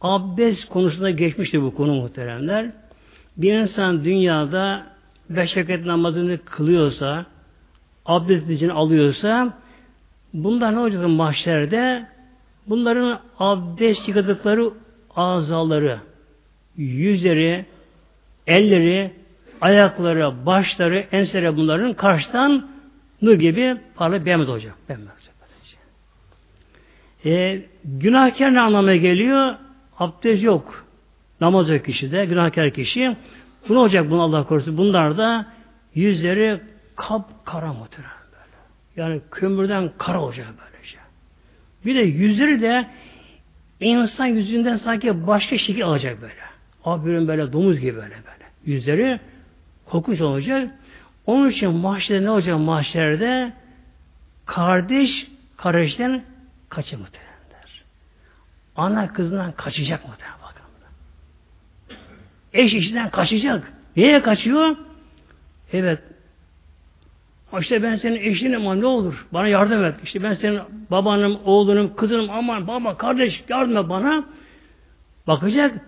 Abdest konusunda geçmişti bu konu muhteremler. Bir insan dünyada beş vakit namazını kılıyorsa, abdest için alıyorsa, bunlar ne olacak mahşerde? Bunların abdest yıkadıkları azaları, yüzleri, elleri, ayakları, başları, ensere bunların karşıdan nur gibi parlı beyaz olacak. Bembeyaz. E, günahkar ne anlamına geliyor? Abdest yok. Namaz yok kişide. Günahkar kişi. Bu ne olacak bunu Allah korusun? Bunlar da yüzleri kapkara muhtemelen böyle. Yani kömürden kara olacak böylece. Bir de yüzleri de insan yüzünden sanki başka şekil alacak böyle. Abirün böyle domuz gibi böyle böyle. Yüzleri kokuş olacak. Onun için mahşerde ne olacak mahşerde? Kardeş kardeşten kaçı muhtemelenler. Ana kızından kaçacak muhtemelen bakın. Eş işinden kaçacak. Niye kaçıyor? Evet. İşte ben senin eşinim ama ne olur? Bana yardım et. İşte ben senin babanım, oğlunum, kızınım aman baba, kardeş yardım et bana. Bakacak,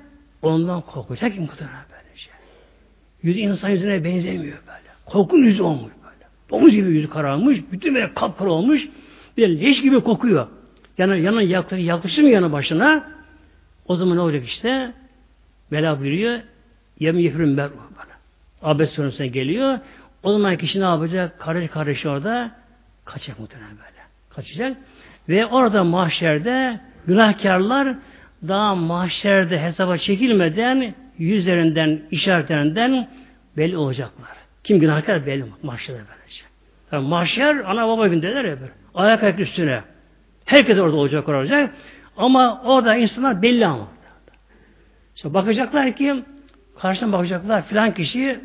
ondan korkacak ki muhtemelen böylece. Yüzü insan yüzüne benzemiyor böyle. Korkun yüzü olmuş böyle. Domuz gibi yüzü kararmış, bütün böyle kapkara olmuş. Bir leş gibi kokuyor. Yani yanına yaklaşır mı yanı başına? O zaman ne olacak işte? Bela buyuruyor. Yemin yefirün ber Abes sonrasına geliyor. O zaman kişi ne yapacak? Kardeş kardeş orada kaçacak muhtemelen böyle. Kaçacak. Ve orada mahşerde günahkarlar daha mahşerde hesaba çekilmeden yüzlerinden, işaretlerinden belli olacaklar. Kim günahkar belli mahşerde böylece. Yani mahşer ana baba gündeler ya böyle. Ayak ayak üstüne. Herkes orada olacak olacak. Ama orada insanlar belli ama. İşte bakacaklar ki karşıdan bakacaklar filan kişi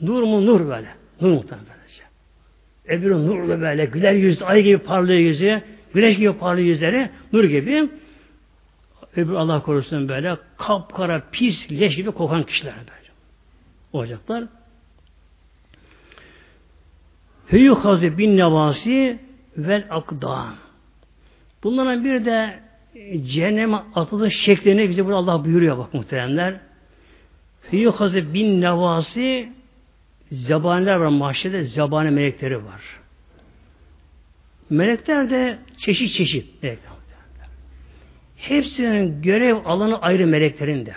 nur mu nur böyle. Nur muhtemelen böylece. Öbürü nurlu böyle güler yüz, ay gibi parlıyor yüzü, güneş gibi parlıyor yüzleri, nur gibi. Öbür Allah korusun böyle kapkara, pis, leş gibi kokan kişiler böyle. Olacaklar. Hüyuhazi bin nevasi vel akdan. Bunların bir de cehenneme atılış şeklini bize burada Allah buyuruyor bak muhteremler. Hüyuhazi bin nevasi zabaniler var mahşede zabani melekleri var. Melekler de çeşit çeşit melekler. Hepsinin görev alanı ayrı meleklerin de.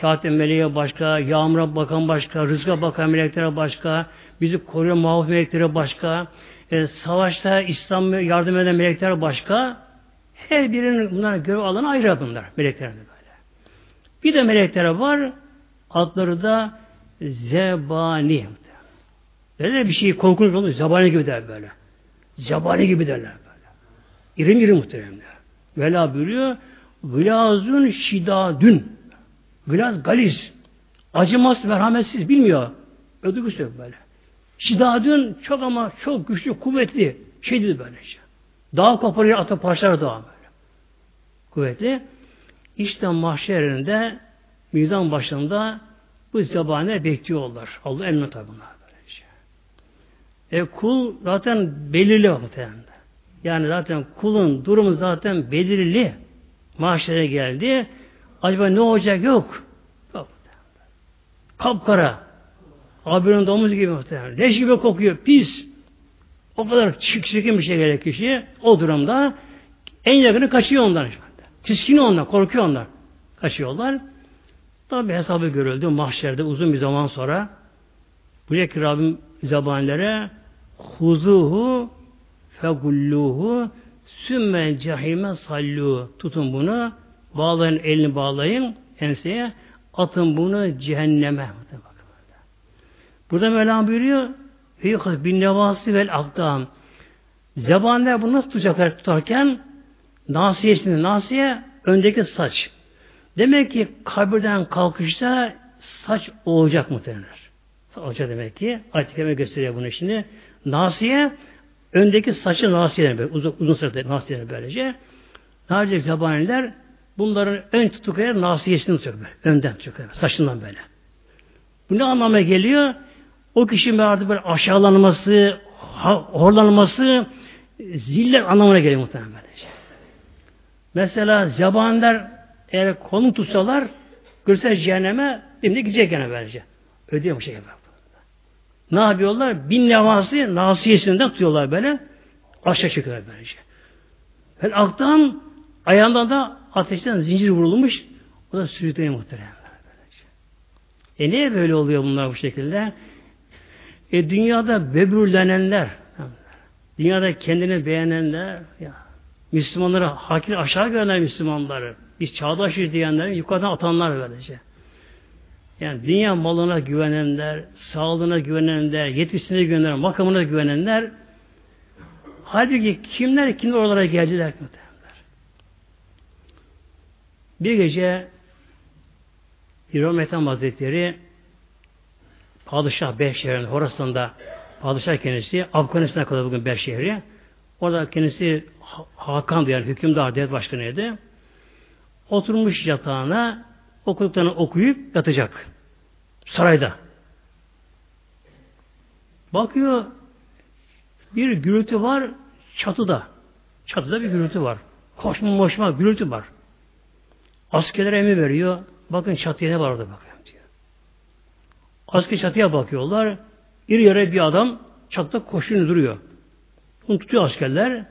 Katip meleğe başka, yağmura bakan başka, rızka bakan meleklere başka, bizi koruyan muhafız melekleri başka, e, savaşta İslam yardım eden melekler başka, Her birinin bunlara görev alanı ayrı bunlar. Meleklerin böyle. Bir de meleklere var. Adları da zebani. Böyle bir şey korkunç olur. Zabani gibi der böyle. Zabani gibi derler böyle. İrim irim muhteremler. Vela buyuruyor. Gılazun şidadün. Gılaz galiz. Acımaz, merhametsiz bilmiyor. Ödügüsü böyle. Şidadün çok ama çok güçlü, kuvvetli. Şeydi böyle şey. Dağ koparıyor, ata parçalar dağ böyle. Kuvvetli. İşte mahşerinde mizan başında bu zebane bekliyorlar. Allah emrine tabi bunlar böyle şey. E kul zaten belirli muhtemelen. Yani zaten kulun durumu zaten belirli. Mahşere geldi. Acaba ne olacak? Yok. Yok. Kapkara. Abinin domuz gibi muhtemelen. Leş gibi kokuyor. Pis. O kadar çirkin bir şey gerek kişi. O durumda en yakını kaçıyor ondan. Tiskin onlar. Korkuyor onlar. Kaçıyorlar. Tabi hesabı görüldü. Mahşerde uzun bir zaman sonra buraya ki Rabbim zabanilere huzuhu fegulluhu sümme cahime sallu tutun bunu bağlayın elini bağlayın enseye atın bunu cehenneme burada Mevlam buyuruyor Fiyukat bin nevasi vel akdam Zebaniler bunu nasıl tutacaklar tutarken nasiyesini nasiye öndeki saç. Demek ki kabirden kalkışta saç olacak muhtemelen. Olacak demek ki. Ayet-i gösteriyor bunu şimdi. Nasiye öndeki saçı nasiye böyle. Uzun, uzun sırada nasiye böylece. Ne yapacak zabaniler? Bunların ön tutukları nasiyesini tutacak. Önden tutacak. Saçından böyle. Bu ne anlama geliyor? O kişinin artık böyle aşağılanması, horlanması, zillet anlamına geliyor muhtemelen. Mesela zabaniler eğer kolunu tutsalar görse cehenneme şimdi gidecek gene böylece. Ödüyor bu şekilde. Ne yapıyorlar? Bin levası nasiyesinden tutuyorlar böyle. Aşağı çıkıyorlar böylece. Ve aktan ayağından da ateşten zincir vurulmuş. O da sürükleniyor muhtemelen. E niye böyle oluyor bunlar bu şekilde? E dünyada böbürlenenler, dünyada kendini beğenenler, ya, Müslümanları hakir aşağı görenler Müslümanları, biz çağdaşız diyenlerin yukarıdan atanlar böylece. Yani dünya malına güvenenler, sağlığına güvenenler, yetkisine güvenenler, makamına güvenenler halbuki kimler kimler oralara geldiler muhtemelenler. Bir gece İbrahim Ethem Hazretleri Padişah Behşehir'in Horasan'da Padişah kendisi Afganistan'a kadar bugün Behşehir'i orada kendisi Hakan yani hükümdar devlet başkanıydı. Oturmuş yatağına okuduklarını okuyup yatacak. Sarayda. Bakıyor bir gürültü var çatıda. Çatıda bir gürültü var. Koşma moşma gürültü var. Askerlere emir veriyor. Bakın çatıya ne var orada bakın diyor. Asker çatıya bakıyorlar. İri yere bir adam çatıda koşuyor duruyor. Bunu tutuyor askerler.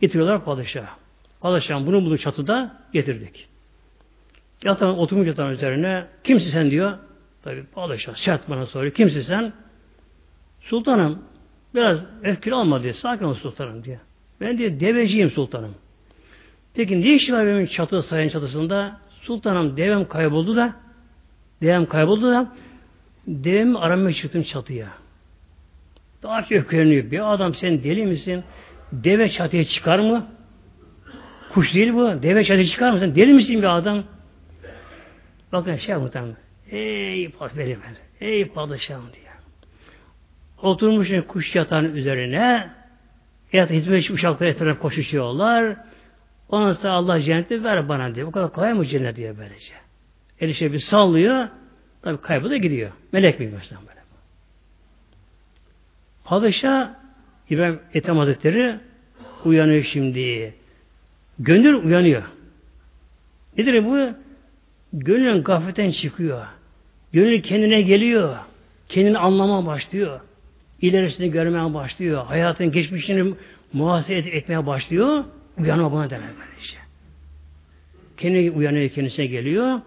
Getiriyorlar padişaha. Padişahım bunu buldu çatıda getirdik. Yatağın oturmuş yatağın üzerine kimsin sen diyor. Tabi padişah sert bana soruyor. Kimsin sen? Sultanım biraz öfkeli olma diye. Sakin ol sultanım diye. Ben diye deveciyim sultanım. Peki ne işi var benim çatı sayın çatısında? Sultanım devem kayboldu da devem kayboldu da devemi aramaya çıktım çatıya. Daha çok öfkeleniyor. Bir adam sen deli misin? Deve çatıya çıkar mı? Kuş değil bu. Deve çatıya çıkar mı? Sen deli misin bir adam? Bakın şey muhtemelen. Ey padişahım, ey padişahım diye. Oturmuş kuş yatağının üzerine ya hizmetçi uçakları etrafına koşuşuyorlar. Ondan sonra Allah cenneti ver bana diyor. O kadar kolay mı cennet diye böylece. El işte bir sallıyor. Tabi kaybı da gidiyor. Melek mi baştan böyle. Padişah İbrahim Ethem Hazretleri uyanıyor şimdi. Gönül uyanıyor. Nedir bu? Gönül gafletten çıkıyor. Gönül kendine geliyor. Kendini anlamaya başlıyor. İlerisini görmeye başlıyor. Hayatın geçmişini muhasebe etmeye başlıyor. Uyanma buna demek böyle işte. Kendi uyanıyor, kendisine geliyor.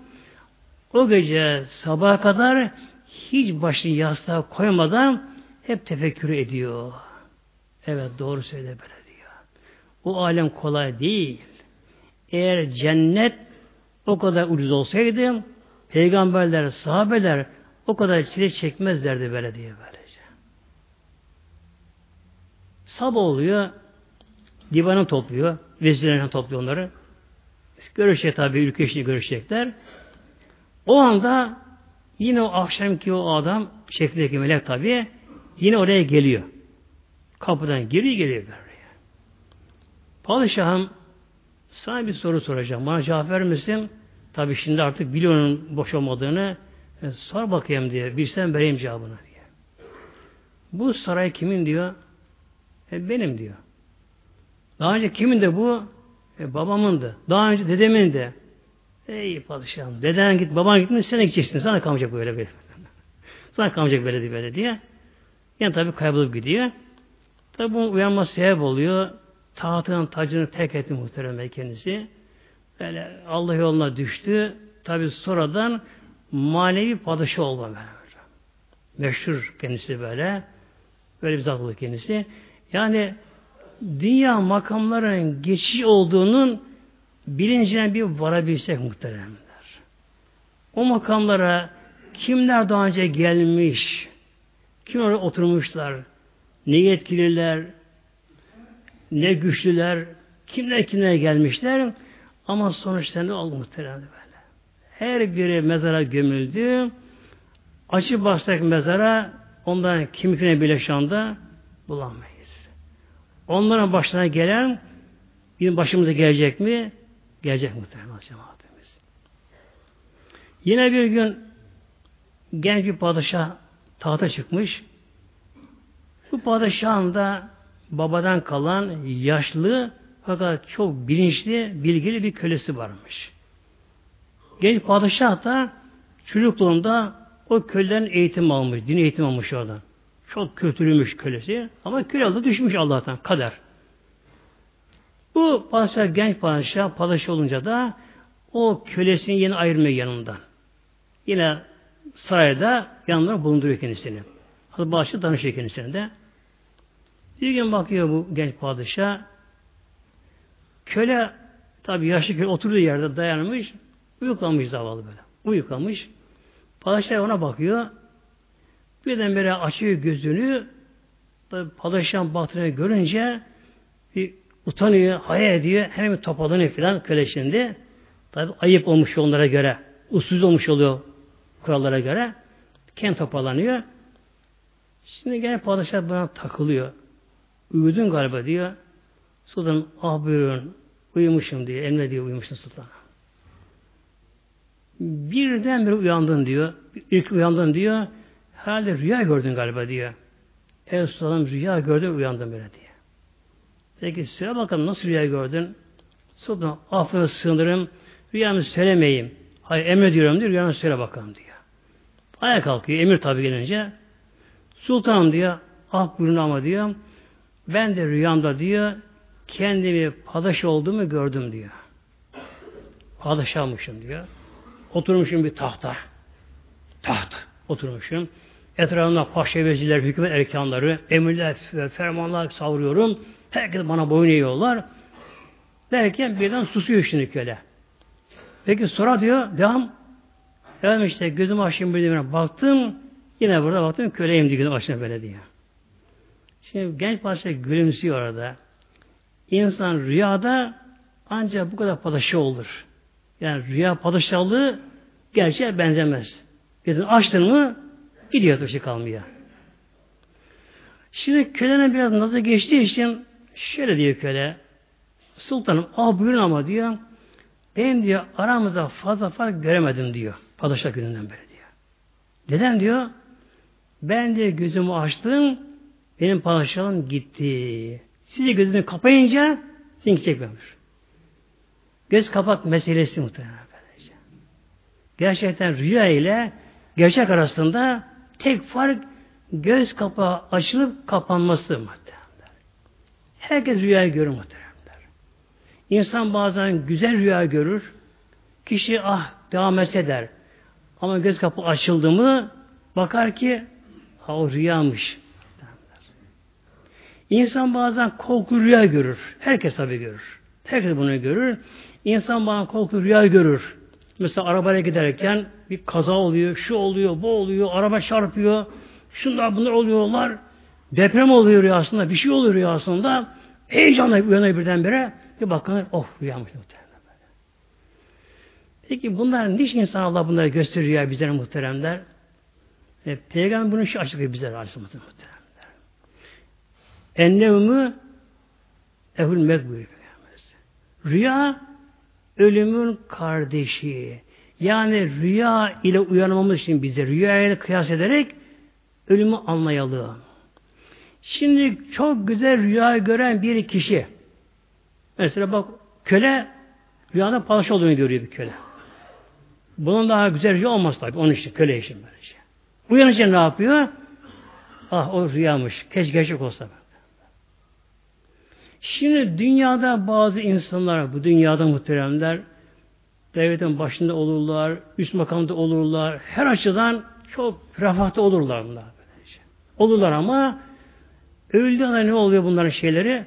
O gece sabaha kadar hiç başını yastığa koymadan hep tefekkür ediyor. Evet doğru söyle böyle diyor. O alem kolay değil. eğer cennet o kadar ucuz olsaydı peygamberler, sahabeler o kadar çile çekmezlerdi böyle diye böylece. Sabah oluyor, divanı topluyor, vezirlerini topluyor onları. Görüşecek tabi ülke işini görüşecekler. O anda yine o akşamki o adam şeklindeki melek tabi yine oraya geliyor. Kapıdan geri geliyor böyle. Padişahım sana bir soru soracağım. Bana cevap verir misin? Tabi şimdi artık biliyorum boş olmadığını. E, sor bakayım diye. Bilsen vereyim cevabını diye. Bu saray kimin diyor? E, benim diyor. Daha önce kimin de bu? E, babamın da. Daha önce dedemin de. Ey padişahım. Deden git, baban gitmiş, sen de gideceksin. Sana kalmayacak böyle böyle. Sana kalmayacak böyle diye böyle diye. Yani tabi kaybolup gidiyor. Tabi bunun uyanması sebep oluyor. Tahtının tacını terk etti muhterem kendisi. Böyle Allah yoluna düştü. Tabi sonradan manevi padişah olma böyle. Meşhur kendisi böyle. Böyle bir zat kendisi. Yani dünya makamların geçici olduğunun bilincine bir varabilsek muhteremler. O makamlara kimler daha önce gelmiş, kim oraya oturmuşlar, ne yetkililer, ne güçlüler, kimler kimler gelmişler ama sonuçta ne oldu muhteremler böyle. Her biri mezara gömüldü. Açıp bastık mezara onların kimlikine bile şu anda bulamayız. Onların başına gelen bizim başımıza gelecek mi? Gelecek muhtemelen cemaatimiz. Yine bir gün genç bir padişah tahta çıkmış. Bu padişahın da babadan kalan yaşlı fakat çok bilinçli, bilgili bir kölesi varmış. Genç padişah da çocukluğunda o kölelerin eğitim almış, din eğitim almış oradan. Çok kötülüymüş kölesi. Ama köle düşmüş Allah'tan. Kader. Bu padişah genç padişah padişah olunca da o kölesini yine ayırmıyor yanından. Yine sarayda yanında bulunduruyor kendisini. Hazreti Bahçe danışıyor kendisine de. Bir gün bakıyor bu genç padişah. Köle tabi yaşlı köle oturduğu yerde dayanmış. Uyuklamış zavallı böyle. Uyuklamış. Padişah ona bakıyor. Birdenbire açıyor gözünü. Tabi padişahın baktığını görünce bir utanıyor, hayal ediyor. Hemen toparlanıyor filan köle şimdi. Tabi ayıp olmuş onlara göre. Usulsüz olmuş oluyor kurallara göre. Kendi toparlanıyor. Şimdi gene padişah buna takılıyor. Uyudun galiba diyor. Sultan ah buyurun uyumuşum diyor. Emre diyor uyumuşsun sultan. Birden bir uyandın diyor. İlk uyandın diyor. Herhalde rüya gördün galiba diyor. Ev sultanım rüya gördüm uyandım böyle diyor. Peki söyle bakalım nasıl rüya gördün? Sultan affına sığınırım. Rüyamı söylemeyeyim. Hayır emrediyorum diyor. Rüyamı söyle bakalım diyor. Ayağa kalkıyor. Emir tabi gelince. Sultanım diyor. Ah buyurun ama diyor. Ben de rüyamda diyor kendimi padaş olduğumu gördüm diyor. Padişahmışım diyor. Oturmuşum bir tahta. Taht. Oturmuşum. Etrafımda paşa vezirler, hükümet erkanları, emirler, fermanlar savuruyorum. Herkes bana boyun eğiyorlar. Derken birden susuyor şimdi köle. Peki sonra diyor, devam. Devam işte gözüm açayım bir baktım. Yine burada baktım köleyim diye gözüm açayım böyle diyor. Şimdi genç padişah gülümsüyor orada. İnsan rüyada ancak bu kadar padişah olur. Yani rüya padişahlığı gerçeğe benzemez. Gözünü açtın mı gidiyor dışı kalmıyor. Şimdi kölenin biraz nazı geçtiği için şöyle diyor köle Sultanım ah buyurun ama diyor ben diyor aramızda fazla fark göremedim diyor. Padişah gününden beri diyor. Neden diyor? Ben de gözümü açtım benim padişahım gitti. Siz gözünü kapayınca seninki çekmemiş. Göz kapak meselesi muhtemelen. Gerçekten rüya ile gerçek arasında tek fark göz kapağı açılıp kapanması muhtemelen. Herkes rüya görür muhtemelen. İnsan bazen güzel rüya görür. Kişi ah devam eder. Ama göz kapağı açıldı mı bakar ki ha o rüyamış. İnsan bazen korku rüya görür. Herkes tabi görür. Herkes bunu görür. İnsan bana korku rüya görür. Mesela arabaya giderken bir kaza oluyor, şu oluyor, bu oluyor, araba çarpıyor, şunlar bunlar oluyorlar. Deprem oluyor rüyasında, bir şey oluyor rüyasında. Heyecanla uyanıyor birdenbire. Bir bakın, oh rüyamış muhteremler. Peki bunlar niçin insan Allah bunları gösteriyor ya bizlere muhteremler? E, Peygamber bunu şu açıklıyor bize muhteremler. Ennevmü ehul buyuruyor Rüya ölümün kardeşi. Yani rüya ile uyanmamız için bize rüya ile kıyas ederek ölümü anlayalım. Şimdi çok güzel rüya gören bir kişi mesela bak köle rüyada padişah olduğunu görüyor bir köle. Bunun daha güzel rüya olmaz tabi. Onun için köle için böylece. Şey. Uyanınca ne yapıyor? Ah o rüyamış. Keşke gerçek olsa. Şimdi dünyada bazı insanlar, bu dünyada muhteremler, devletin başında olurlar, üst makamda olurlar, her açıdan çok refahta olurlar bunlar. Böylece. Olurlar ama öldüğünde ne oluyor bunların şeyleri?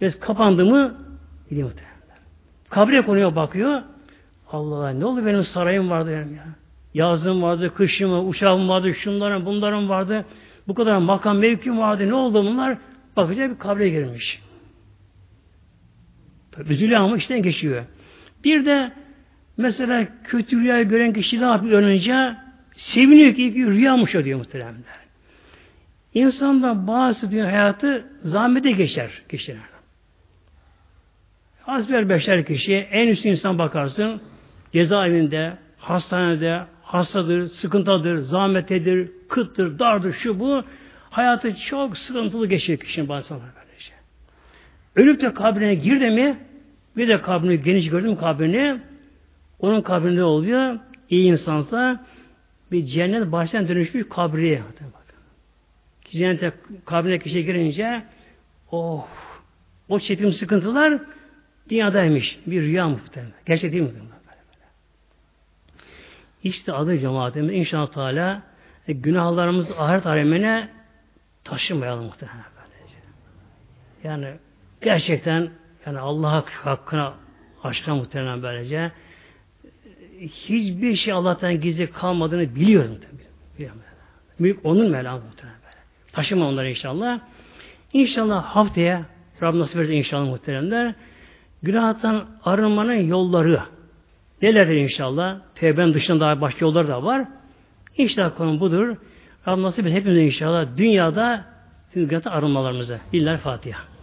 Biz kapandı mı gidiyor. Kabre konuyor bakıyor. Allah Allah ne oldu benim sarayım vardı benim ya. Yazım vardı, kışım, uçağım vardı, şunların, bunların vardı. Bu kadar makam mevkim vardı. Ne oldu bunlar? Bakacak bir kabre girmiş. Üzülüyor ama işten geçiyor. Bir de mesela kötü rüya gören kişi ne yapıyor önce? Seviniyor ki rüyamış o diyor muhteremler. İnsanda bazı diyor hayatı zahmete geçer kişiler. Hasbel beşer kişi en üst insan bakarsın cezaevinde, hastanede, hastadır, sıkıntıdır, zahmetedir, kıttır, dardır, şu bu. Hayatı çok sıkıntılı geçiyor kişinin bazı böylece. Ölüp de kabrine girdi mi bir de kabrini geniş gördüm kabrini. Onun kabrinde oluyor. İyi insansa bir cennet baştan dönüşmüş kabri. Cennete kabrine kişi girince oh o çekim sıkıntılar dünyadaymış. Bir rüya muhtemelen. Gerçek değil mi? İşte adı cemaatimiz inşallah Teala e, günahlarımız ahiret alemine taşımayalım muhtemelen. Yani gerçekten yani Allah hakkına aşkına muhtemelen böylece hiçbir şey Allah'tan gizli kalmadığını biliyorum. Biliyorum. Büyük onun melanı muhtemelen. Taşıma onları inşallah. İnşallah haftaya Rabbim nasip eder inşallah muhteremler. Günahtan arınmanın yolları nelerdir inşallah? Tevben dışında daha başka yollar da var. İnşallah konu budur. Rabbim nasip eder hepimize inşallah dünyada günahtan arınmalarımıza. İller Fatiha.